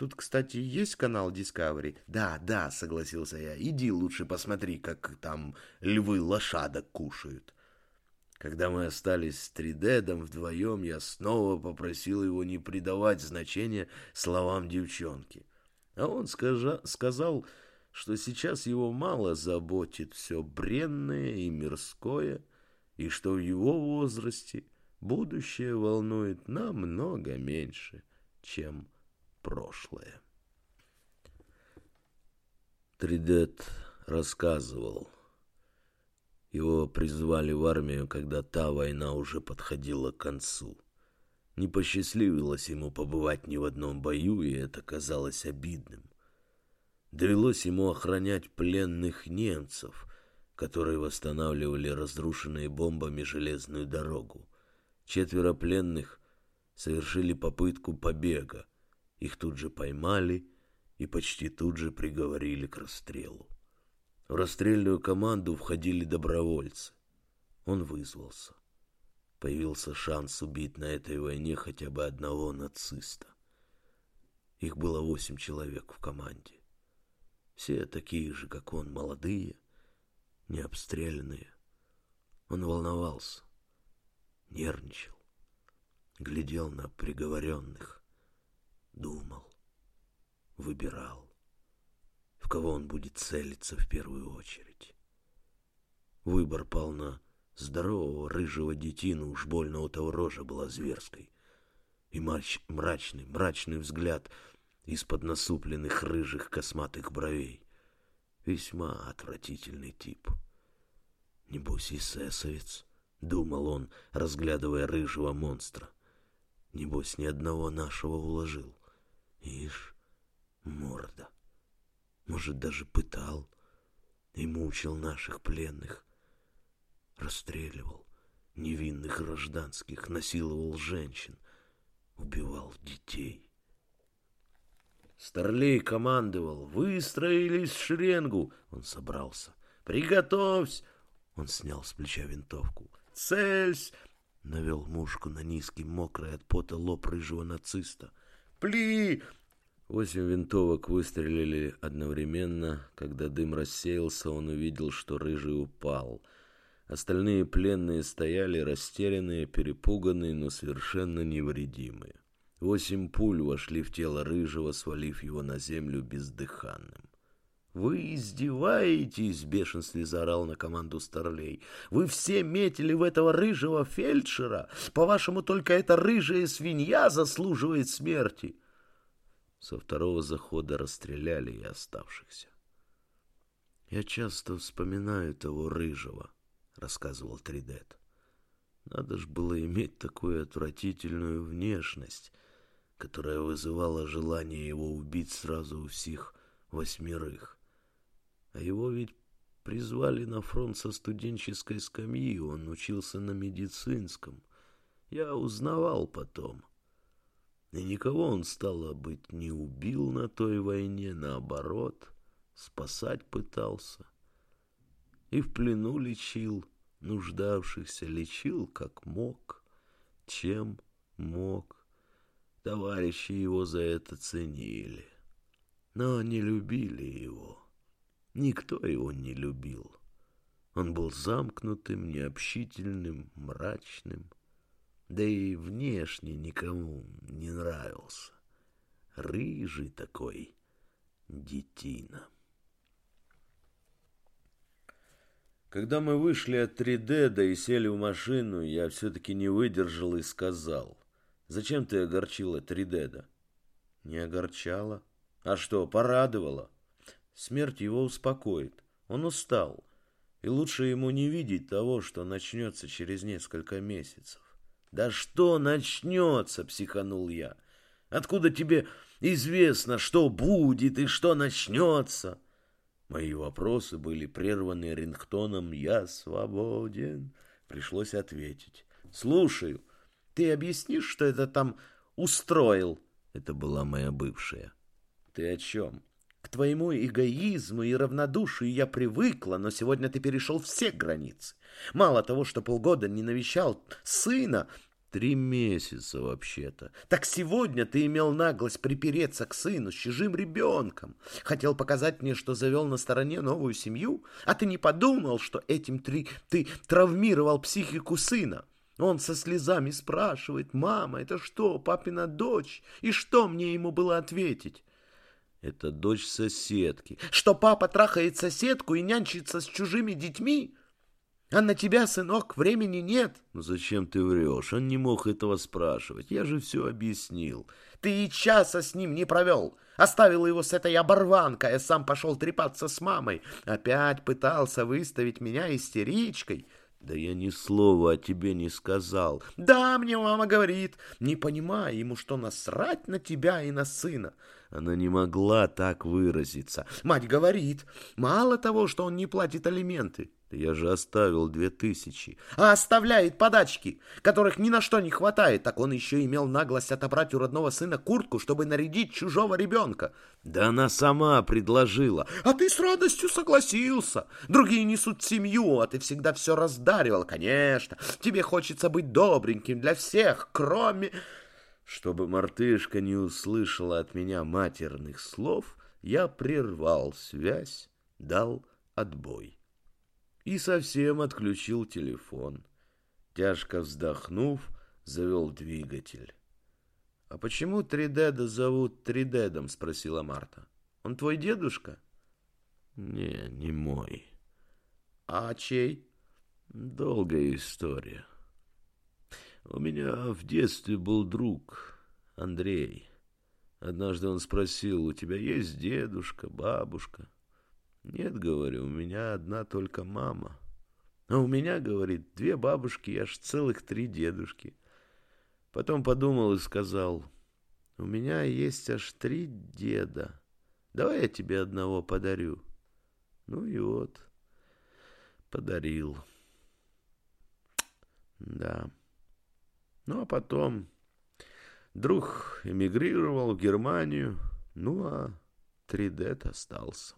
Тут, кстати, есть канал Discovery? Да, да, согласился я. Иди лучше посмотри, как там львы лошадок кушают. Когда мы остались с Тридедом вдвоем, я снова попросил его не придавать значения словам девчонки. А он скажа, сказал, что сейчас его мало заботит все бренное и мирское, и что в его возрасте будущее волнует намного меньше, чем прошлое. Тридет рассказывал. Его призвали в армию, когда та война уже подходила к концу. Не посчастливилось ему побывать ни в одном бою, и это казалось обидным. Довелось ему охранять пленных немцев, которые восстанавливали разрушенные бомбами железную дорогу. Четверо пленных совершили попытку побега, их тут же поймали и почти тут же приговорили к расстрелу. В расстрельную команду входили добровольцы. Он вызвался. Появился шанс убить на этой войне хотя бы одного нациста. Их было восемь человек в команде. Все такие же, как он, молодые, необстрелянные. Он волновался, нервничал, глядел на приговоренных думал, выбирал, в кого он будет целиться в первую очередь. Выбор пал на здорового рыжего детину, уж больно у того рожа была зверской. И мрач, мрачный, мрачный взгляд из-под насупленных рыжих косматых бровей. Весьма отвратительный тип. Небось, эсэсовец, — думал он, разглядывая рыжего монстра. Небось, ни одного нашего уложил. Ишь, морда. Может, даже пытал и мучил наших пленных. Расстреливал невинных гражданских, насиловал женщин, убивал детей. Старлей командовал. «Выстроились в шеренгу!» Он собрался. «Приготовься!» Он снял с плеча винтовку. «Цельсь!» Навел мушку на низкий, мокрый от пота лоб рыжего нациста. Пли!» Восемь винтовок выстрелили одновременно. Когда дым рассеялся, он увидел, что рыжий упал. Остальные пленные стояли растерянные, перепуганные, но совершенно невредимые. Восемь пуль вошли в тело рыжего, свалив его на землю бездыханным. «Вы издеваетесь!» — бешенстве заорал на команду Старлей. «Вы все метили в этого рыжего фельдшера! По-вашему, только эта рыжая свинья заслуживает смерти!» Со второго захода расстреляли и оставшихся. «Я часто вспоминаю того рыжего», — рассказывал Тридет. «Надо ж было иметь такую отвратительную внешность, которая вызывала желание его убить сразу у всех восьмерых. А его ведь призвали на фронт со студенческой скамьи, он учился на медицинском. Я узнавал потом. И никого он, стало быть, не убил на той войне, наоборот, спасать пытался. И в плену лечил, нуждавшихся лечил, как мог, чем мог. Товарищи его за это ценили, но не любили его. Никто его не любил. Он был замкнутым, необщительным, мрачным, да и внешне никому не нравился. Рыжий такой детина. Когда мы вышли от 3D, да и сели в машину, я все-таки не выдержал и сказал. Зачем ты огорчила Тридеда? Не огорчала. А что, порадовала? Смерть его успокоит. Он устал. И лучше ему не видеть того, что начнется через несколько месяцев. Да что начнется, психанул я. Откуда тебе известно, что будет и что начнется? Мои вопросы были прерваны рингтоном «Я свободен». Пришлось ответить. «Слушаю». Ты объяснишь, что это там устроил? Это была моя бывшая. Ты о чем? Твоему эгоизму и равнодушию я привыкла, но сегодня ты перешел все границы. Мало того, что полгода не навещал сына, Три месяца вообще-то. Так сегодня ты имел наглость припереться к сыну с чужим ребенком. Хотел показать мне, что завел на стороне новую семью, а ты не подумал, что этим три ты травмировал психику сына. Он со слезами спрашивает, «Мама, это что, папина дочь?» И что мне ему было ответить? Это дочь соседки. Что папа трахает соседку и нянчится с чужими детьми? А на тебя, сынок, времени нет. Ну зачем ты врешь? Он не мог этого спрашивать. Я же все объяснил. Ты и часа с ним не провел. Оставил его с этой оборванкой, а сам пошел трепаться с мамой. Опять пытался выставить меня истеричкой. Да я ни слова о тебе не сказал. Да, мне мама говорит, не понимая ему, что насрать на тебя и на сына. Она не могла так выразиться. Мать говорит, мало того, что он не платит алименты, я же оставил две тысячи. А оставляет подачки, которых ни на что не хватает. Так он еще имел наглость отобрать у родного сына куртку, чтобы нарядить чужого ребенка. Да она сама предложила. А ты с радостью согласился. Другие несут семью, а ты всегда все раздаривал. Конечно, тебе хочется быть добреньким для всех, кроме... Чтобы мартышка не услышала от меня матерных слов, я прервал связь, дал отбой и совсем отключил телефон. Тяжко вздохнув, завел двигатель. «А почему Тридеда зовут Тридедом?» — спросила Марта. «Он твой дедушка?» «Не, не мой». «А чей?» «Долгая история. У меня в детстве был друг, Андрей. Однажды он спросил, у тебя есть дедушка, бабушка?» Нет, говорю, у меня одна только мама. А у меня, говорит, две бабушки и аж целых три дедушки. Потом подумал и сказал, у меня есть аж три деда. Давай я тебе одного подарю. Ну и вот, подарил. Да. Ну а потом друг эмигрировал в Германию, ну а три дед остался.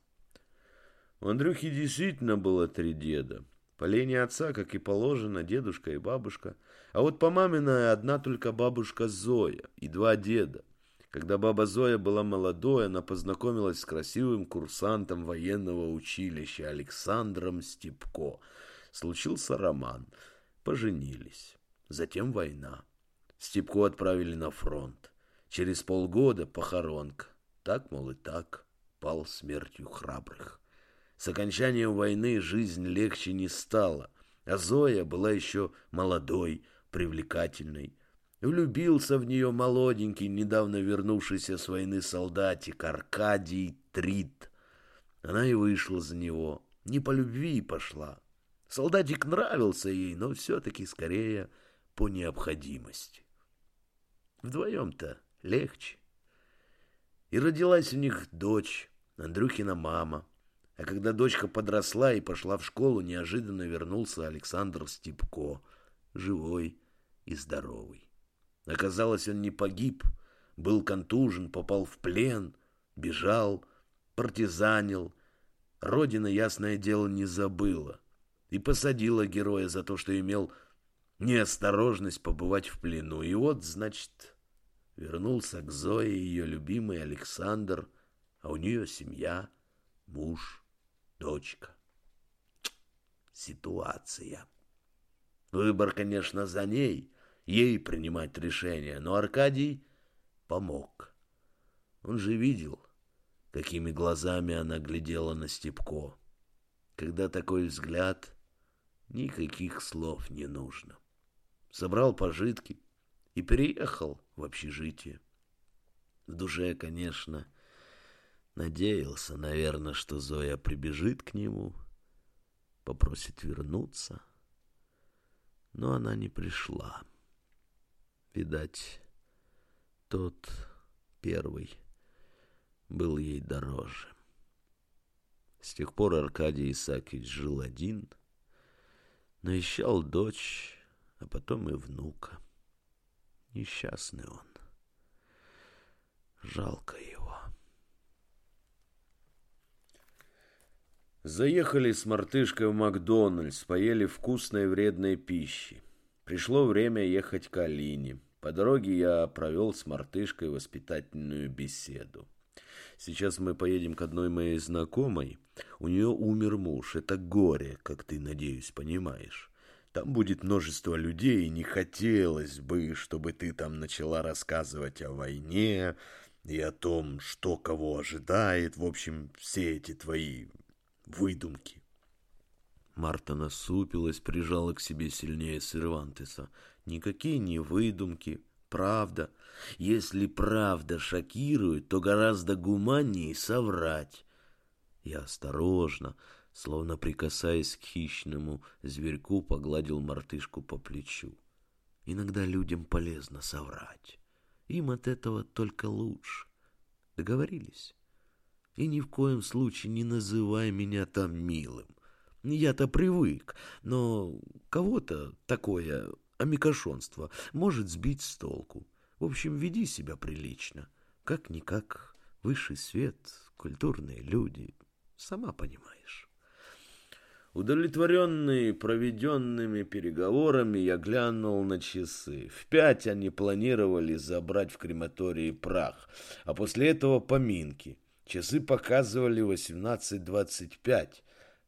У Андрюхи действительно было три деда. По линии отца, как и положено, дедушка и бабушка. А вот по маминой одна только бабушка Зоя и два деда. Когда баба Зоя была молодой, она познакомилась с красивым курсантом военного училища Александром Степко. Случился роман. Поженились. Затем война. Степко отправили на фронт. Через полгода похоронка. Так, мол, и так. Пал смертью храбрых. С окончанием войны жизнь легче не стала, а Зоя была еще молодой, привлекательной. Влюбился в нее молоденький, недавно вернувшийся с войны солдатик Аркадий Трит. Она и вышла за него, не по любви пошла. Солдатик нравился ей, но все-таки скорее по необходимости. Вдвоем-то легче. И родилась у них дочь, Андрюхина мама. А когда дочка подросла и пошла в школу, неожиданно вернулся Александр Степко, живой и здоровый. Оказалось, он не погиб, был контужен, попал в плен, бежал, партизанил. Родина, ясное дело, не забыла и посадила героя за то, что имел неосторожность побывать в плену. И вот, значит, вернулся к Зое ее любимый Александр, а у нее семья, муж, дочка. Ситуация. Выбор, конечно, за ней, ей принимать решение, но Аркадий помог. Он же видел, какими глазами она глядела на Степко. Когда такой взгляд, никаких слов не нужно. Собрал пожитки и переехал в общежитие. В душе, конечно, надеялся, наверное, что Зоя прибежит к нему, попросит вернуться. Но она не пришла. Видать, тот первый был ей дороже. С тех пор Аркадий Исаакович жил один, навещал дочь, а потом и внука. Несчастный он. Жалко его. Заехали с мартышкой в Макдональдс, поели вкусной вредной пищи. Пришло время ехать к Алине. По дороге я провел с мартышкой воспитательную беседу. Сейчас мы поедем к одной моей знакомой. У нее умер муж. Это горе, как ты, надеюсь, понимаешь. Там будет множество людей, и не хотелось бы, чтобы ты там начала рассказывать о войне и о том, что кого ожидает. В общем, все эти твои выдумки. Марта насупилась, прижала к себе сильнее Сервантеса. Никакие не выдумки, правда. Если правда шокирует, то гораздо гуманнее соврать. Я осторожно, словно прикасаясь к хищному зверьку, погладил мартышку по плечу. Иногда людям полезно соврать. Им от этого только лучше. Договорились? И ни в коем случае не называй меня там милым. Я-то привык, но кого-то такое амикошонство может сбить с толку. В общем, веди себя прилично. Как-никак, высший свет, культурные люди, сама понимаешь. Удовлетворенный проведенными переговорами, я глянул на часы. В пять они планировали забрать в крематории прах, а после этого поминки. Часы показывали 18.25,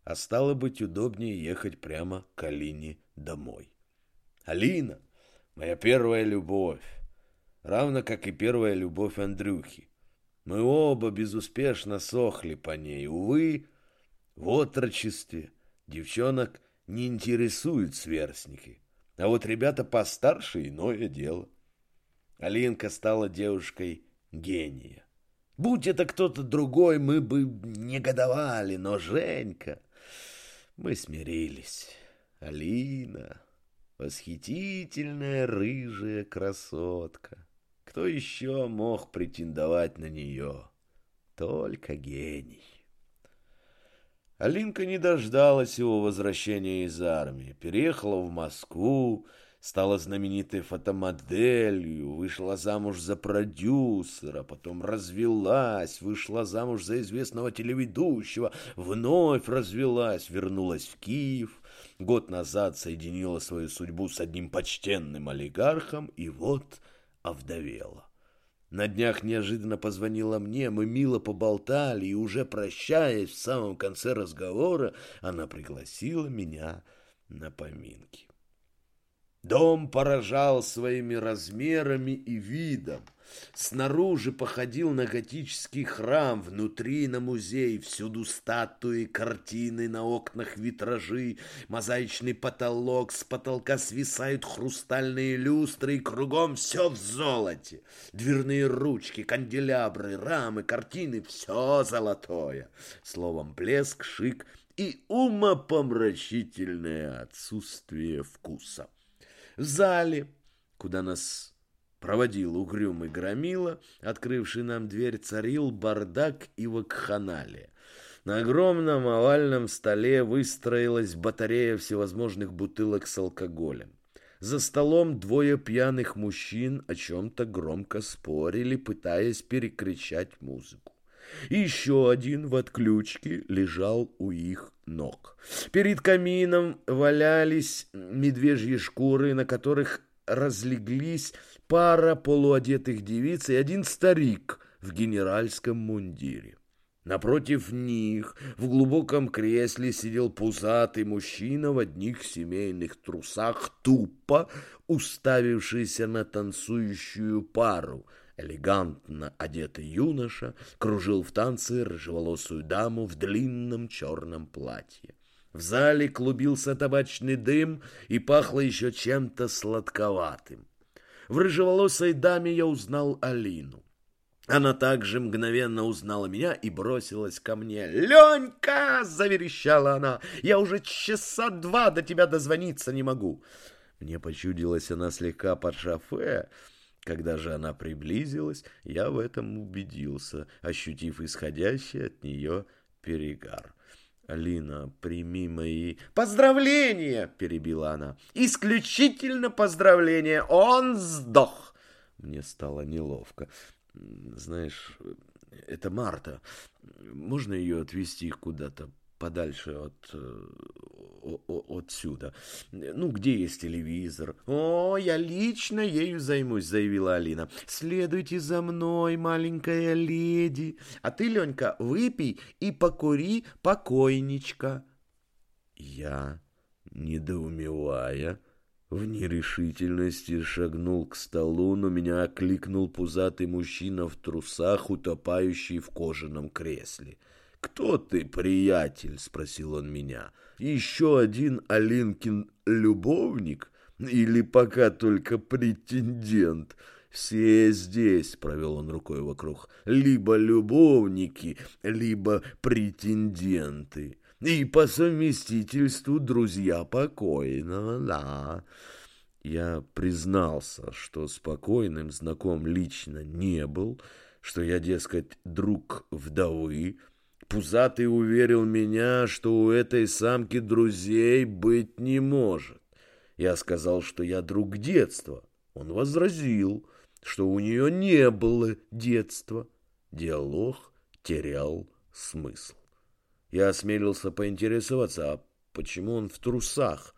а стало быть удобнее ехать прямо к Алине домой. Алина — моя первая любовь, равно как и первая любовь Андрюхи. Мы оба безуспешно сохли по ней. Увы, в отрочестве девчонок не интересуют сверстники, а вот ребята постарше — иное дело. Алинка стала девушкой гения. Будь это кто-то другой, мы бы негодовали, но Женька... Мы смирились. Алина, восхитительная рыжая красотка. Кто еще мог претендовать на нее? Только гений. Алинка не дождалась его возвращения из армии, переехала в Москву, стала знаменитой фотомоделью, вышла замуж за продюсера, потом развелась, вышла замуж за известного телеведущего, вновь развелась, вернулась в Киев, год назад соединила свою судьбу с одним почтенным олигархом и вот овдовела. На днях неожиданно позвонила мне, мы мило поболтали, и уже прощаясь в самом конце разговора, она пригласила меня на поминки. Дом поражал своими размерами и видом. Снаружи походил на готический храм, внутри на музей, всюду статуи, картины, на окнах витражи, мозаичный потолок, с потолка свисают хрустальные люстры, и кругом все в золоте. Дверные ручки, канделябры, рамы, картины — все золотое. Словом, блеск, шик и умопомрачительное отсутствие вкуса. Зале, куда нас проводил угрюмый громила, открывший нам дверь, царил бардак и вакханалия. На огромном овальном столе выстроилась батарея всевозможных бутылок с алкоголем. За столом двое пьяных мужчин о чем-то громко спорили, пытаясь перекричать музыку. Еще один в отключке лежал у их ног. Перед камином валялись медвежьи шкуры, на которых разлеглись пара полуодетых девиц и один старик в генеральском мундире. Напротив них в глубоком кресле сидел пузатый мужчина в одних семейных трусах, тупо уставившийся на танцующую пару. Элегантно одетый юноша кружил в танце рыжеволосую даму в длинном черном платье. В зале клубился табачный дым и пахло еще чем-то сладковатым. В рыжеволосой даме я узнал Алину. Она также мгновенно узнала меня и бросилась ко мне. «Ленька!» — заверещала она. «Я уже часа два до тебя дозвониться не могу». Мне почудилась она слегка под шофе. Когда же она приблизилась, я в этом убедился, ощутив исходящий от нее перегар. «Алина, прими мои...» «Поздравления!» — перебила она. «Исключительно поздравления! Он сдох!» Мне стало неловко. Знаешь, это Марта. Можно ее отвезти куда-то подальше от э, отсюда. Ну, где есть телевизор? О, я лично ею займусь, заявила Алина. Следуйте за мной, маленькая леди. А ты, Ленька, выпей и покури покойничка. Я, недоумевая, в нерешительности шагнул к столу, но меня окликнул пузатый мужчина в трусах, утопающий в кожаном кресле. «Кто ты, приятель?» — спросил он меня. «Еще один Алинкин любовник? Или пока только претендент?» «Все здесь», — провел он рукой вокруг, — «либо любовники, либо претенденты» и по совместительству друзья покойного, да. Я признался, что спокойным знаком лично не был, что я, дескать, друг вдовы. Пузатый уверил меня, что у этой самки друзей быть не может. Я сказал, что я друг детства. Он возразил, что у нее не было детства. Диалог терял смысл. Я осмелился поинтересоваться, а почему он в трусах?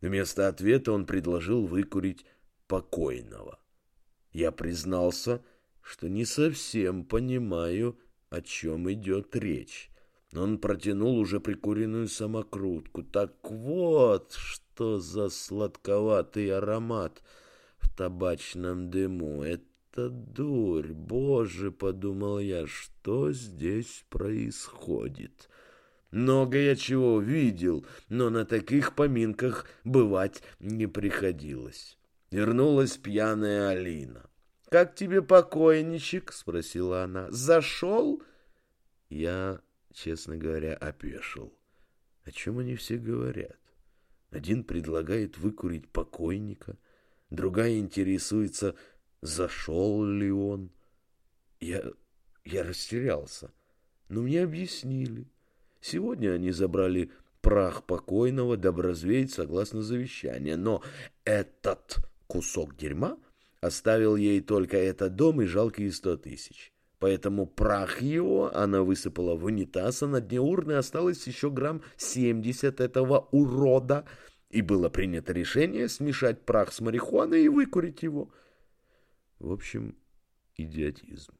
Вместо ответа он предложил выкурить покойного. Я признался, что не совсем понимаю, о чем идет речь. Он протянул уже прикуренную самокрутку. Так вот, что за сладковатый аромат в табачном дыму. Это дурь, боже, подумал я, что здесь происходит. Много я чего видел, но на таких поминках бывать не приходилось. Вернулась пьяная Алина. «Как тебе покойничек?» — спросила она. «Зашел?» Я, честно говоря, опешил. О чем они все говорят? Один предлагает выкурить покойника, другая интересуется, зашел ли он. Я, я растерялся, но мне объяснили. Сегодня они забрали прах покойного, дабы развеять согласно завещанию. Но этот кусок дерьма оставил ей только этот дом и жалкие сто тысяч. Поэтому прах его она высыпала в унитаз, а на дне урны осталось еще грамм семьдесят этого урода. И было принято решение смешать прах с марихуаной и выкурить его. В общем, идиотизм.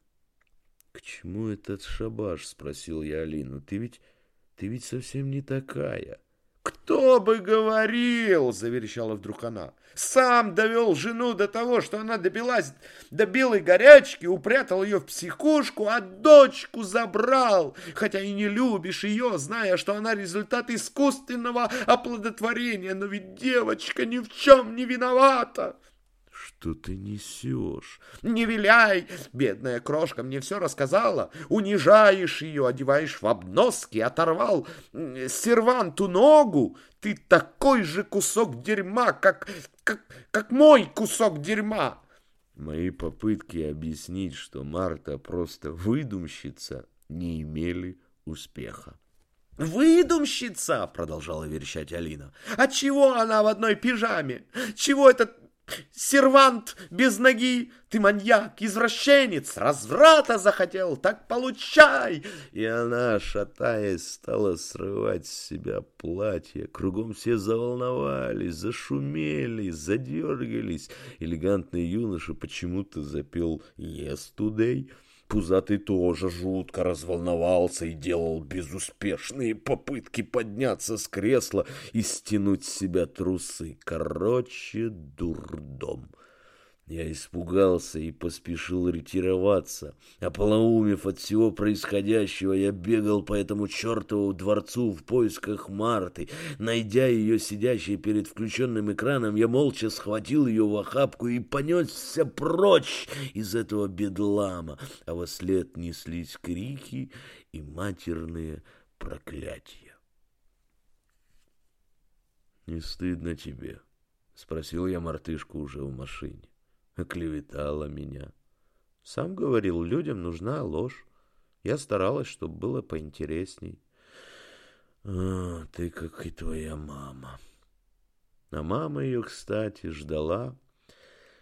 — К чему этот шабаш? — спросил я Алину. — Ты ведь ты ведь совсем не такая. «Кто бы говорил!» — заверещала вдруг она. «Сам довел жену до того, что она добилась до белой горячки, упрятал ее в психушку, а дочку забрал, хотя и не любишь ее, зная, что она результат искусственного оплодотворения, но ведь девочка ни в чем не виновата!» Что ты несешь? Не виляй! Бедная крошка мне все рассказала. Унижаешь ее, одеваешь в обноски, оторвал серванту ногу. Ты такой же кусок дерьма, как, как, как мой кусок дерьма. Мои попытки объяснить, что Марта просто выдумщица, не имели успеха. «Выдумщица!» — продолжала верещать Алина. «Отчего она в одной пижаме? Чего этот сервант без ноги? Ты маньяк, извращенец, разврата захотел, так получай!» И она, шатаясь, стала срывать с себя платье. Кругом все заволновались, зашумели, задергались. Элегантный юноша почему-то запел «Yesterday». Пузатый тоже жутко разволновался и делал безуспешные попытки подняться с кресла и стянуть с себя трусы. Короче, дурдом. Я испугался и поспешил ретироваться. Ополоумев от всего происходящего, я бегал по этому чертову дворцу в поисках Марты. Найдя ее сидящей перед включенным экраном, я молча схватил ее в охапку и понесся прочь из этого бедлама. А во след неслись крики и матерные проклятия. «Не стыдно тебе?» — спросил я мартышку уже в машине оклеветала меня. Сам говорил, людям нужна ложь. Я старалась, чтобы было поинтересней. А, ты как и твоя мама. А мама ее, кстати, ждала.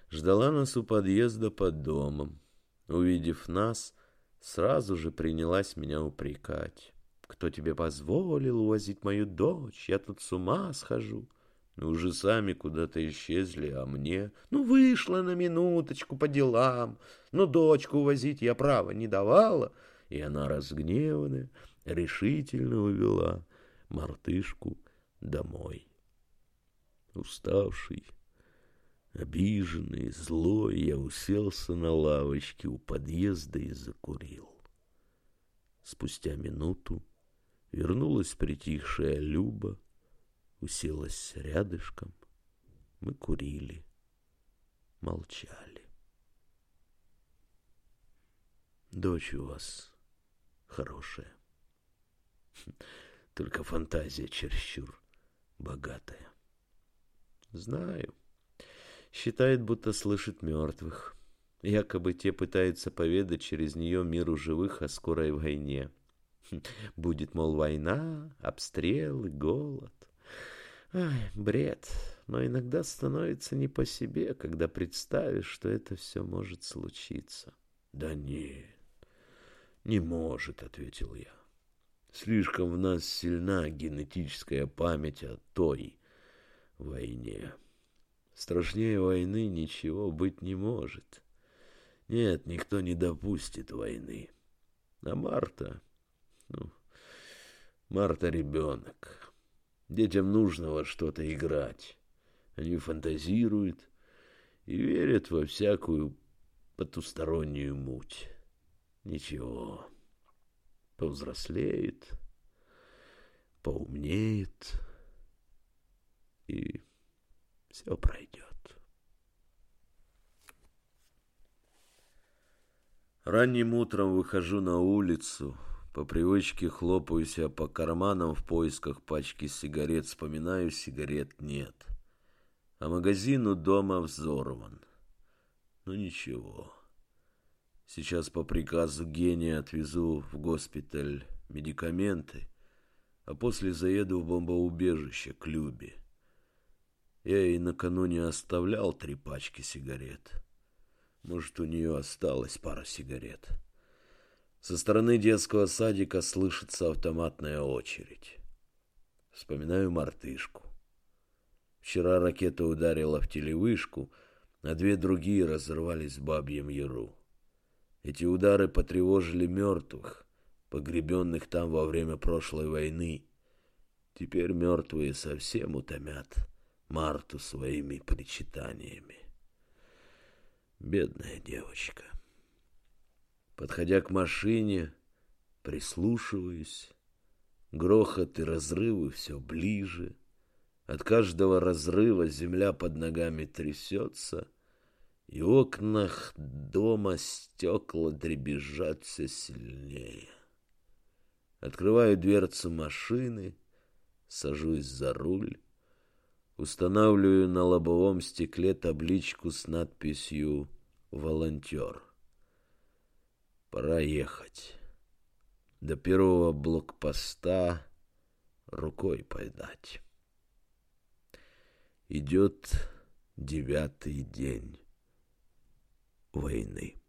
Ждала нас у подъезда под домом. Увидев нас, сразу же принялась меня упрекать. Кто тебе позволил увозить мою дочь? Я тут с ума схожу. Ну, уже сами куда-то исчезли, а мне... Ну, вышла на минуточку по делам. Ну, дочку возить я права не давала. И она, разгневанная, решительно увела мартышку домой. Уставший, обиженный, злой, я уселся на лавочке у подъезда и закурил. Спустя минуту вернулась притихшая Люба, уселась рядышком. Мы курили, молчали. Дочь у вас хорошая. Только фантазия чересчур богатая. Знаю. Считает, будто слышит мертвых. Якобы те пытаются поведать через нее миру живых о скорой войне. Будет, мол, война, обстрелы, голод. Ай, бред. Но иногда становится не по себе, когда представишь, что это все может случиться. Да нет, не может, ответил я. Слишком в нас сильна генетическая память о той войне. Страшнее войны ничего быть не может. Нет, никто не допустит войны. А Марта, ну, Марта ребенок. Детям нужно во что-то играть. Они фантазируют и верят во всякую потустороннюю муть. Ничего, повзрослеет, поумнеет, и все пройдет. Ранним утром выхожу на улицу — по привычке хлопаю себя по карманам в поисках пачки сигарет, вспоминаю, сигарет нет. А магазин у дома взорван. Ну ничего. Сейчас по приказу гения отвезу в госпиталь медикаменты, а после заеду в бомбоубежище к Любе. Я ей накануне оставлял три пачки сигарет. Может, у нее осталась пара сигарет. Со стороны детского садика слышится автоматная очередь. Вспоминаю мартышку. Вчера ракета ударила в телевышку, а две другие разорвались в бабьем яру. Эти удары потревожили мертвых, погребенных там во время прошлой войны. Теперь мертвые совсем утомят Марту своими причитаниями. Бедная девочка. Подходя к машине, прислушиваюсь. Грохот и разрывы все ближе. От каждого разрыва земля под ногами трясется, и в окнах дома стекла дребезжат все сильнее. Открываю дверцу машины, сажусь за руль, устанавливаю на лобовом стекле табличку с надписью «Волонтер». Пора ехать. До первого блокпоста рукой подать. Идет девятый день войны.